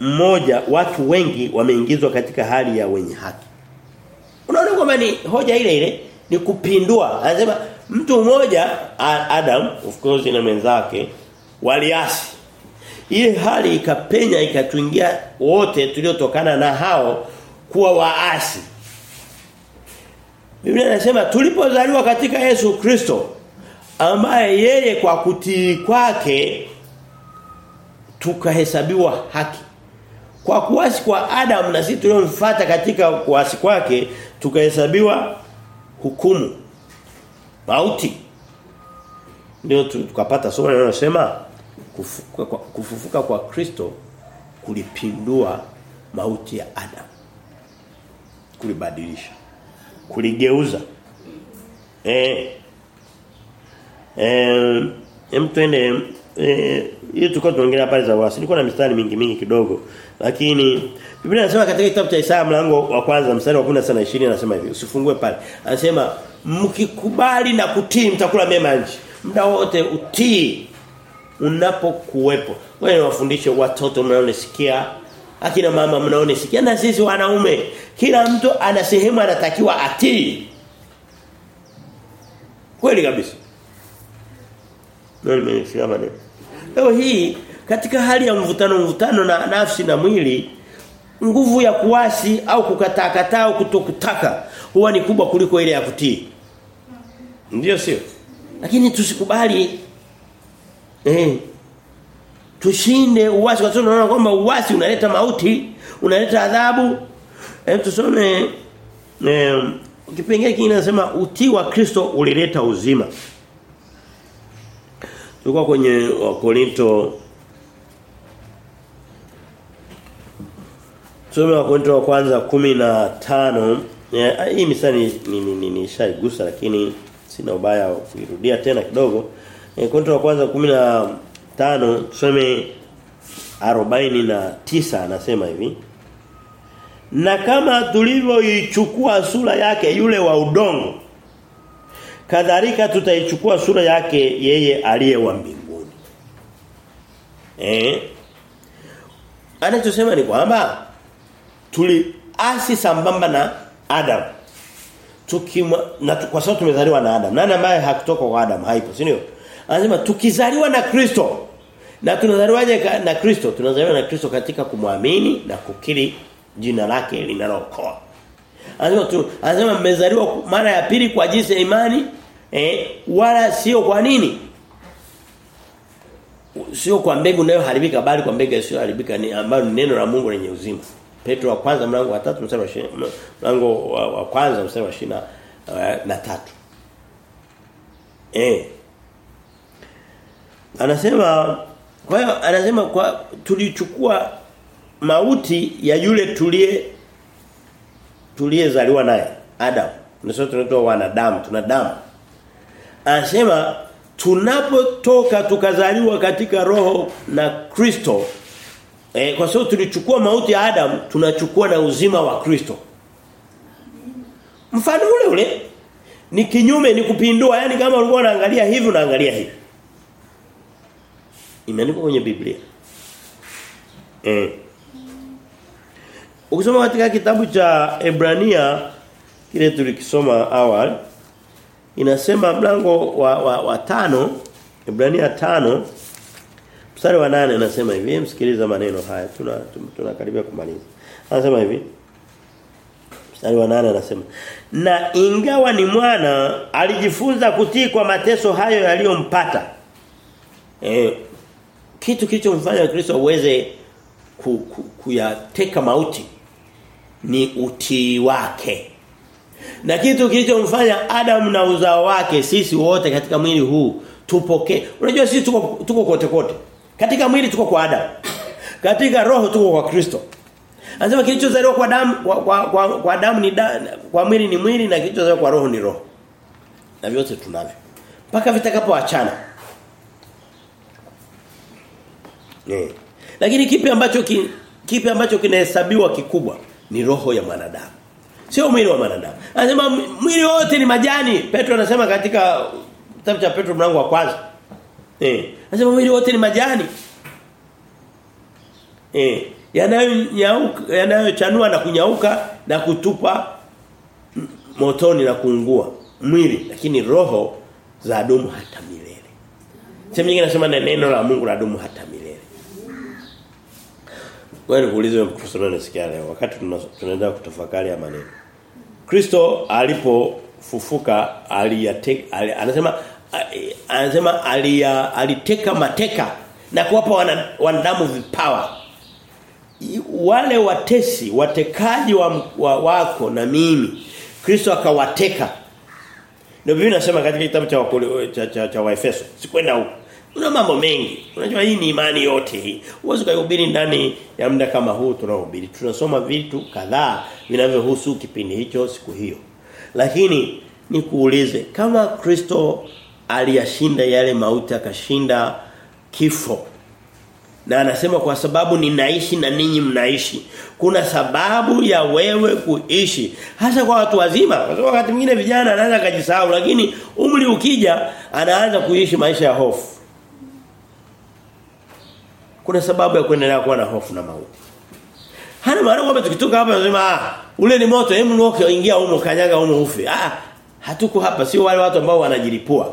[SPEAKER 1] mmoja watu wengi wameingizwa katika hali ya wenye haki. Unaona kwamba ni hoja ile ile ni kupindua. Anasema mtu mmoja Adam of course na mwenzake waliasi. Ile hali ikapenya ikatuingia wote tuliotokana na hao kuwa waasi. Biblia inasema tulipozaliwa katika Yesu Kristo ambaye yeye kwa kutii kwake tukahesabiwa haki. Kwa kuasi kwa Adam na sisi tuliomfuata katika kuasi kwake tukahesabiwa hukumu. Mauti. Ndio tukapata somo linalosema kufufuka kwa, kufufuka kwa Kristo kulipindua mauti ya Adam. Kulibadilisha. Kuligeuza. Eh Eh em twende eh hiyo tulikuwa tunaongelea habari za uasi. Nilikuwa na mistari mingi mingi kidogo. Lakini Biblia inasema katika kitabu cha Isaya mlango wa kwanza mstari wa 10 na 20 anasema hivi. Usifungue pale. Anasema mkikubali na kutii mtakula mema nchi. Muda wote utii. unapokuwepo. Wewe wafundishe watoto mnaonisikia, akina mama mnaonisikia na sisi wanaume. Kila mtu ana sehemu anatakiwa atii. Kweli kabisa. Ndio nimesikia maneno. Leo hii katika hali ya mvutano mvutano na nafsi na mwili nguvu ya kuasi au kukataa kataa kutokutaka huwa ni kubwa kuliko ile ya kutii. Ndiyo sio? Lakini tusikubali eh tushinde uasi kwa sababu tunaona kwamba uasi unaleta mauti, unaleta adhabu. Eh tusome eh kipengele kingine nasema utii wa Kristo ulileta uzima. Tulikuwa kwenye Wakorinto Tusome Wakorinto wa kwanza 15 hii misali ni ni, ni, shaigusa lakini sina ubaya kuirudia tena kidogo. Wakorinto wa kwanza 15 tusome 49 anasema hivi. Na kama tulivyoichukua sura yake yule wa udongo kadhalika tutaichukua sura yake yeye aliye wa mbinguni. Eh? Anachosema ni kwamba tuli asi sambamba na Adam. Tukimwa na kwa sababu tumezaliwa na Adam. Nani ambaye hakutoka kwa Adam? Haipo, si ndio? Anasema tukizaliwa na Kristo. Na tunazaliwaje na Kristo? Tunazaliwa na Kristo katika kumwamini na kukiri jina lake linalookoa. Anasema tu anasema mmezaliwa mara ya pili kwa jinsi ya imani eh wala sio kwa nini? Sio kwa mbegu inayoharibika bali kwa mbegu isiyoharibika ni ambayo neno la Mungu lenye uzima. Petro wa kwanza mlango wa 3 mstari wa mlango wa, wa kwanza mstari wa 20 na, na tatu. Eh. Anasema kwa hiyo anasema kwa tulichukua mauti ya yule tulie tuliyezaliwa naye Adam. Ndio tunaitwa wanadamu, tuna damu. Anasema tunapotoka tukazaliwa katika roho na Kristo Eh, kwa sababu tulichukua mauti ya Adam, tunachukua na uzima wa Kristo. Mfano ule ule ni kinyume ni kupindua, yani kama ulikuwa unaangalia hivi unaangalia hivi. Imeandikwa kwenye Biblia. Eh. Ukisoma katika kitabu cha Ebrania kile tulikisoma awali inasema mlango wa, wa, wa tano Ebrania tano Mstari wa nane anasema hivi, msikiliza maneno haya. Tuna tunakaribia kumaliza. Anasema hivi. Mstari wa nane anasema, "Na ingawa ni mwana, alijifunza kutii kwa mateso hayo yaliyompata." Eh kitu kilichomfanya Kristo uweze ku, ku, kuyateka mauti ni utii wake. Na kitu kilichomfanya Adam na uzao wake sisi wote katika mwili huu tupokee. Unajua sisi tuko tuko kote kote. Katika mwili tuko kwa Adam. Katika roho tuko kwa Kristo. Anasema kilichozaliwa kwa damu kwa kwa, kwa, kwa damu ni da, kwa mwili ni mwili na kilichozaliwa kwa roho ni roho. Na vyote tunavyo. Mpaka vitakapoachana. Yeah. Lakini kipi ambacho ki, kipi ambacho kinahesabiwa kikubwa ni roho ya mwanadamu. Sio mwili wa mwanadamu. Anasema mwili wote ni majani. Petro anasema katika kitabu cha Petro mlango wa kwanza. Eh. Anasema mwili wote ni majani. Eh. Yanayonyauka yanayochanua na kunyauka na kutupa motoni na kuungua mwili lakini roho za dumu hata milele. Sema nyingine nasema neno la Mungu la dumu hata milele. Wewe kuulize Mkristo nasikia leo wakati tunaenda kutafakari ya maneno. Kristo alipofufuka aliyateka ali, anasema anasema alia, aliteka mateka na kuwapa wanadamu vipawa. Wale watesi, watekaji wa, wa wako na mimi Kristo akawateka. Ndio Biblia inasema katika kitabu cha cha, cha, cha Waefeso. Sikwenda huko. Kuna mambo mengi. Unajua hii ni imani yote hii. Uwezo kuhubiri ndani ya muda kama huu tunaohubiri. Tunasoma vitu kadhaa vinavyohusu kipindi hicho siku hiyo. Lakini nikuulize kama Kristo aliyashinda yale mauti akashinda kifo. Na anasema kwa sababu ninaishi na ninyi mnaishi. Kuna sababu ya wewe kuishi. Hasa kwa watu wazima. Kwa sababu wakati mwingine vijana anaanza kujisahau lakini umri ukija anaanza kuishi maisha ya hofu. Kuna sababu ya kuendelea kuwa na hofu na mauti. Hana maana kwamba tukitoka hapa nasema ah ule ni moto hebu nuoke ingia humo kanyaga humo ufe. Ah hatuko hapa sio wale watu ambao wanajilipua.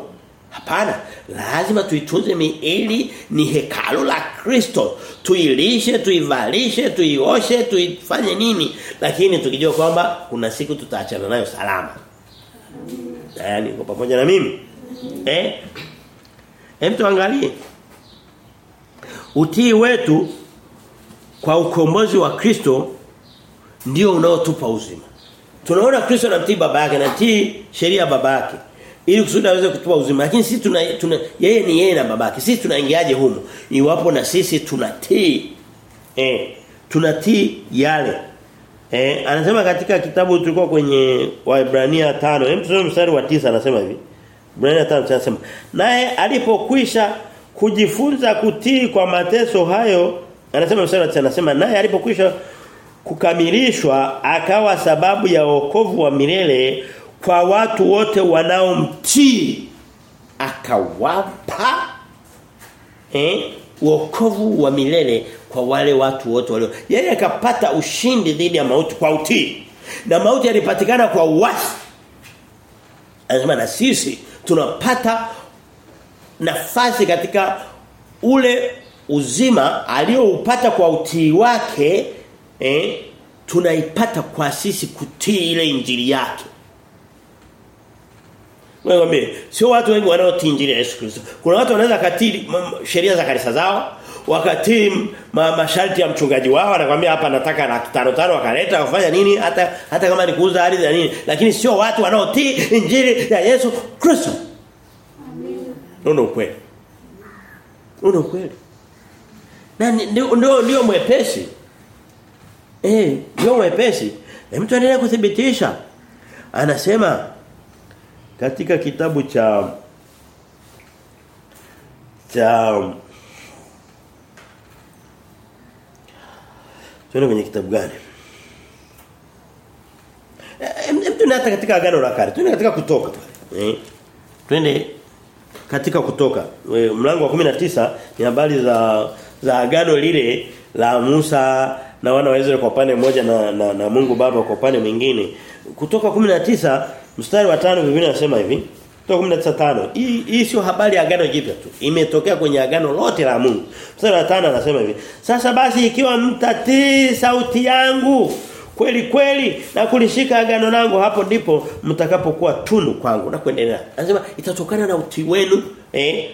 [SPEAKER 1] Hapana, lazima tuitunze miili ni hekalu la Kristo. Tuilishe, tuivalishe, tuioshe, tuifanye nini? Lakini tukijua kwamba kuna siku tutaachana nayo salama. Yaani kwa pamoja na mimi. Eh? Hem tuangalie. Utii wetu kwa ukombozi wa Kristo ndio unaotupa uzima. Tunaona Kristo anamtii baba yake, na tii sheria ya baba yake ili kusudi aweze kutupa uzima. Lakini sisi tuna, tuna yeye ni yeye na baba babake. Sisi tunaingiaje humo? Iwapo na sisi tunatii eh tunatii yale. Eh anasema katika kitabu tulikuwa kwenye Waebrania 5, hem mstari wa 9 anasema hivi. Waebrania 5 anasema naye alipokwisha kujifunza kutii kwa mateso hayo anasema mstari anasema naye alipokwisha kukamilishwa akawa sababu ya wokovu wa milele kwa watu wote wanaomtii akawapa eh wokovu wa milele kwa wale watu wote walio yeye akapata ushindi dhidi ya mauti kwa utii. Na mauti yalipatikana kwa uasi. Anasema na sisi tunapata nafasi katika ule uzima alioupata kwa utii wake eh tunaipata kwa sisi kutii ile injili yake Mwambie, sio watu wengi wanaotii injili ya Yesu Kristo. Kuna watu wanaweza katii sheria za kanisa zao, wakatii ma, masharti ya mchungaji wao, anakuambia hapa nataka laki tano tano wakaleta wafanya nini hata hata kama ni kuuza ardhi na nini, lakini sio watu wanaotii injili ya Yesu Kristo. Ndio kweli. Ndio kweli. Na ndio ndio ndio mwepesi. Eh, ndio mwepesi. Na mtu anaendelea kuthibitisha. Anasema katika kitabu cha cha Tuone kwenye kitabu gani? Mtu tuende hata katika agano la kale. Tuna katika kutoka. tu. Eh. Twende katika kutoka. E, mlango wa 19 ni habari za za agano lile la Musa na wana wa Israeli kwa upande mmoja na, na, na Mungu Baba kwa upande mwingine. Kutoka 19 mstari wa 5 Biblia inasema hivi. Kutoka 19:5. Hii hii sio habari ya agano jipya tu. Imetokea kwenye agano lote la Mungu. Mstari wa 5 anasema hivi. Sasa basi ikiwa mtatii sauti yangu kweli kweli na kulishika agano langu hapo ndipo mtakapokuwa tunu kwangu na kuendelea. Anasema itatokana na utii wenu eh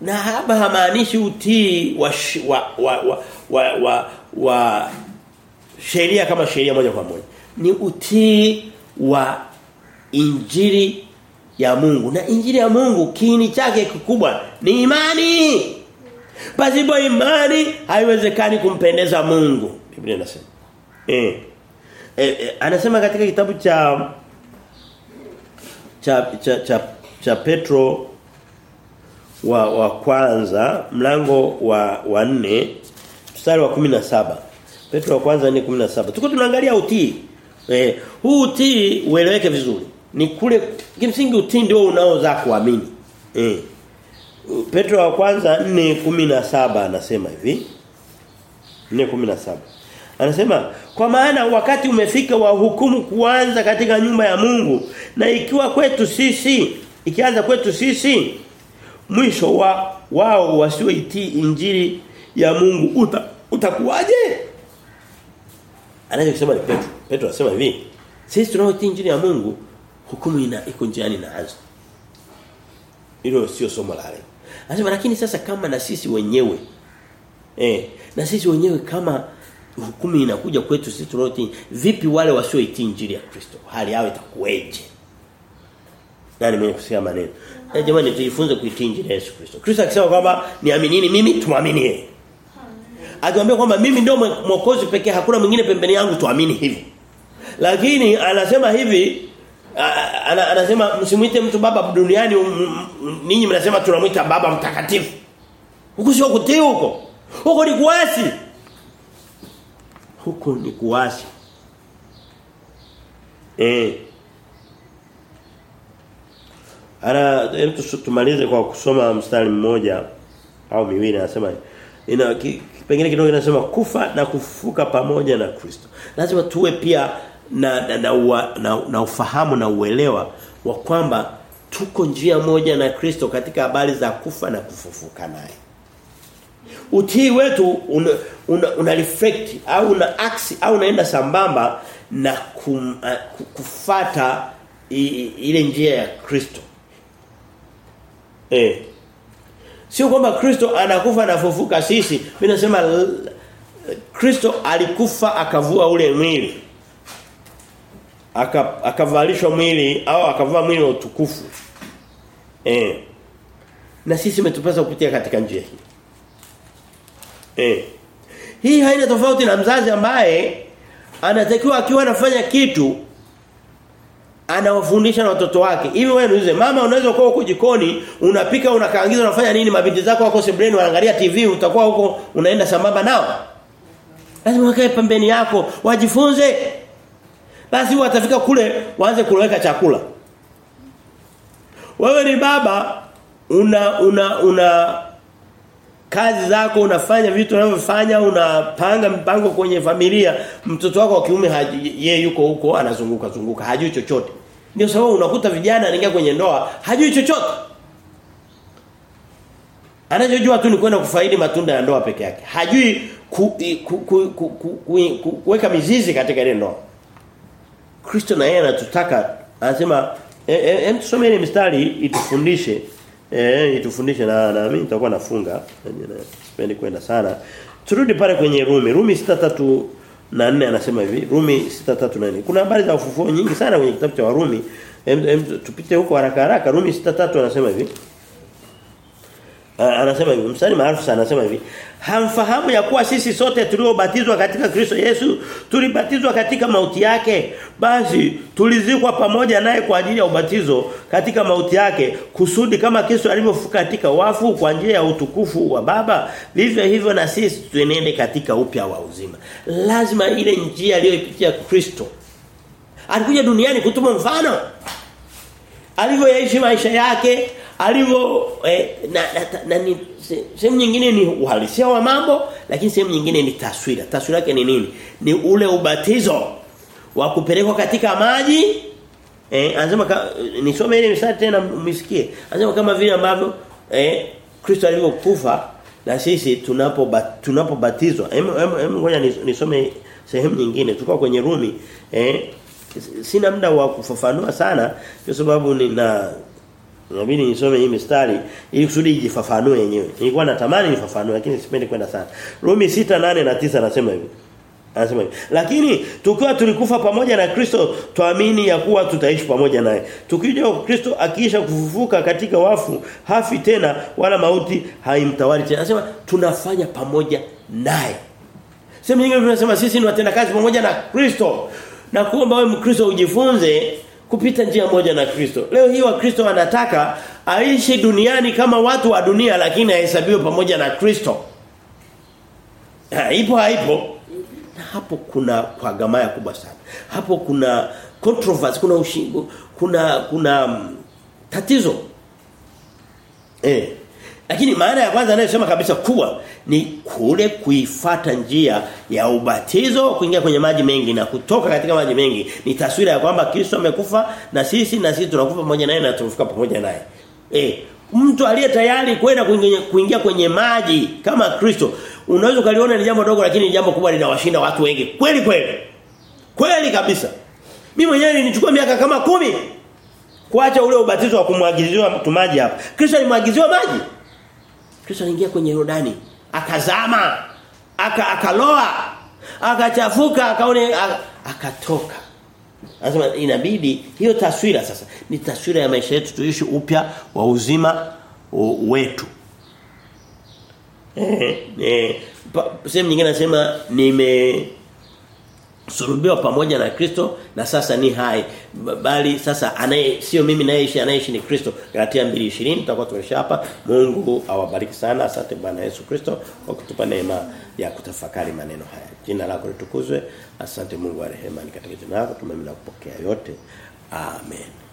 [SPEAKER 1] na hapa hamaanishi utii wa wa wa wa, wa, wa, wa sheria kama sheria moja kwa moja. Ni utii wa injili ya Mungu. Na injili ya Mungu kiini chake kikubwa ni imani. Pasipo imani haiwezekani kumpendeza Mungu. Biblia inasema. Eh. Eh, eh anasema katika kitabu cha cha cha cha, cha Petro wa wa kwanza mlango wa wa 4 mstari wa 17 Petro wa kwanza ni 17 tuko tunaangalia utii. Eh huu utii ueleweke vizuri. Ni kule kimsingi utii ndio unaozaa kuamini. Eh. Petro wa kwanza 4:17 anasema hivi. 4:17 Anasema kwa maana wakati umefika wa hukumu kuanza katika nyumba ya Mungu na ikiwa kwetu sisi ikianza kwetu sisi mwisho wa wao wasioitii injili ya Mungu uta, utakuwaje? Anachosema ni Petro. Petro anasema hivi, sisi tunaoitii injili ya Mungu hukumu ina iko njiani inaanza. Hilo sio somo la leo. Anasema lakini sasa kama na sisi wenyewe eh na sisi wenyewe kama hukumu inakuja kwetu sisi tunaotii vipi wale wasioitii injili ya Kristo hali yao itakuweje? Nani mwenye kusikia maneno? Na jamani tujifunze kuitii injili ya Yesu Kristo. Kristo akisema kwamba niaminini mimi tumwamini yeye. Akiwaambia kwamba mimi ndio mwokozi pekee hakuna mwingine pembeni yangu tuamini hivi. Lakini anasema hivi ana, anasema msimuite mtu baba duniani ninyi mnasema tunamuita baba mtakatifu. Huko sio kutii huko. Huko ni kuasi. Huko ni kuasi. Eh Ana hebu tumalize kwa kusoma mstari mmoja au miwili anasema ina pengine kidogo inasema kufa na kufufuka pamoja na Kristo. Lazima tuwe pia na na, na, na, na na ufahamu na uelewa wa kwamba tuko njia moja na Kristo katika habari za kufa na kufufuka naye. Utii wetu una, una, una reflect au una aksi au unaenda sambamba na kum, uh, kufata ile njia ya Kristo. Eh. Sio kwamba Kristo anakufa na fufuka sisi. Mimi nasema Kristo alikufa akavua ule mwili. Aka akavalishwa mwili au akavua mwili wa utukufu. Eh. Na sisi umetupasa kupitia katika njia hii. Eh. Hii haina tofauti na mzazi ambaye anatakiwa akiwa anafanya kitu anawafundisha na watoto wake. Hivi wewe niulize mama unaweza kuwa huko jikoni unapika unakaangiza unafanya nini mabinti zako wako sebreni wanaangalia TV utakuwa huko unaenda sambamba nao. Lazima wakae pembeni yako wajifunze. Basi watafika kule waanze kuloweka chakula. Wewe ni baba una una una kazi zako unafanya vitu unavyofanya unapanga mpango kwenye familia mtoto wako wa kiume yeye yuko huko anazunguka zunguka hajui chochote. Ndio sababu unakuta vijana anaingia kwenye ndoa hajui chochote. Anachojua tu ni kwenda kufaidi matunda ya ndoa peke yake. Hajui kuweka ku, ku, ku, mizizi katika ile ndoa. Kristo na yeye anatutaka anasema hem e, tusome ile mistari itufundishe Eh itufundishe na na mimi nitakuwa nafunga. Sipendi kwenda sana. Turudi pale kwenye Rumi. Rumi 6:3 na 4 anasema hivi. Rumi 6:3 Kuna habari za ufufuo nyingi sana kwenye kitabu cha Warumi. Em, em, tupite huko haraka haraka. Rumi 6:3 anasema hivi. Anasema hivi mstari maarufu sana anasema hivi hamfahamu ya kuwa sisi sote tuliobatizwa katika Kristo Yesu tulibatizwa katika mauti yake? Basi tulizikwa pamoja naye kwa ajili ya ubatizo katika mauti yake kusudi kama Kristo alivyofuka katika wafu kwa njia ya utukufu wa baba vivyo hivyo na sisi tuenende katika upya wa uzima. Lazima ile njia aliyoipitia Kristo alikuja duniani kutuma mfano alivyoishi maisha yake alivyo eh, na, na, na, na sehemu nyingine ni uhalisia wa mambo lakini sehemu nyingine ni taswira. Taswira yake ni nini? Ni ule ubatizo wa kupelekwa katika maji eh anasema nisome ile mstari tena msikie anasema kama vile ambavyo eh Kristo alivyokufa na sisi tunapo tunapobatizwa hem ngoja nisome sehemu nyingine. Tulikuwa kwenye Rumi eh sina muda wa kufafanua sana kwa sababu nina Inabidi nisome hii mistari ili kusudi ijifafanue yenyewe. Nilikuwa natamani nifafanue lakini sipendi kwenda sana. Rumi 6:8 na 9 anasema hivi. Anasema hivi. Lakini tukiwa tulikufa pamoja na Kristo tuamini ya kuwa tutaishi pamoja naye. Tukija Kristo akiisha kufufuka katika wafu hafi tena wala mauti haimtawali tena. Anasema tunafanya pamoja naye. Sema nyingine tunasema sisi ni watendakazi pamoja na Kristo. Na kuomba wewe Mkristo ujifunze kupita njia moja na Kristo. Leo hii wakristo anataka aishi duniani kama watu wa dunia lakini ahesabiwe pamoja na Kristo. Ha, ipo haipo? Na hapo kuna kwa gamaya kubwa sana. Hapo kuna controversy, kuna ushingo, kuna kuna um, tatizo. Eh. Lakini maana ya kwanza anayosema kabisa kubwa ni kule kuifata njia ya ubatizo kuingia kwenye maji mengi na kutoka katika maji mengi ni taswira ya kwamba Kristo amekufa na sisi na sisi tunakufa pamoja naye na tunafika pamoja naye. Eh, mtu aliye tayari kwenda kuingia kwenye maji kama Kristo unaweza kaliona ni jambo dogo lakini ni jambo kubwa linawashinda watu wengi. Kweli kweli. Kweli kabisa. Mimi mwenyewe nilichukua miaka kama kumi kuacha ule ubatizo wa kumwagiziwa mtu maji hapa. Kristo alimwagiziwa maji. Kristo aliingia kwenye Yordani, akazama, aka akaloa, akachafuka, akaone akatoka. Anasema inabidi hiyo taswira sasa ni taswira ya maisha yetu tuishi upya wa uzima wetu. Eh, eh sehemu nyingine anasema nime sulubiwa pamoja na Kristo na sasa ni hai. Bali sasa anaye sio mimi nayeishi anayeishi ni Kristo. Galatia 2:20 tutakuwa tumesha hapa. Mungu awabariki sana. Asante Bwana Yesu Kristo kwa kutupa neema ya kutafakari maneno haya. Jina lako litukuzwe. Asante Mungu wa rehema ni katika jina lako tumemna kupokea yote. Amen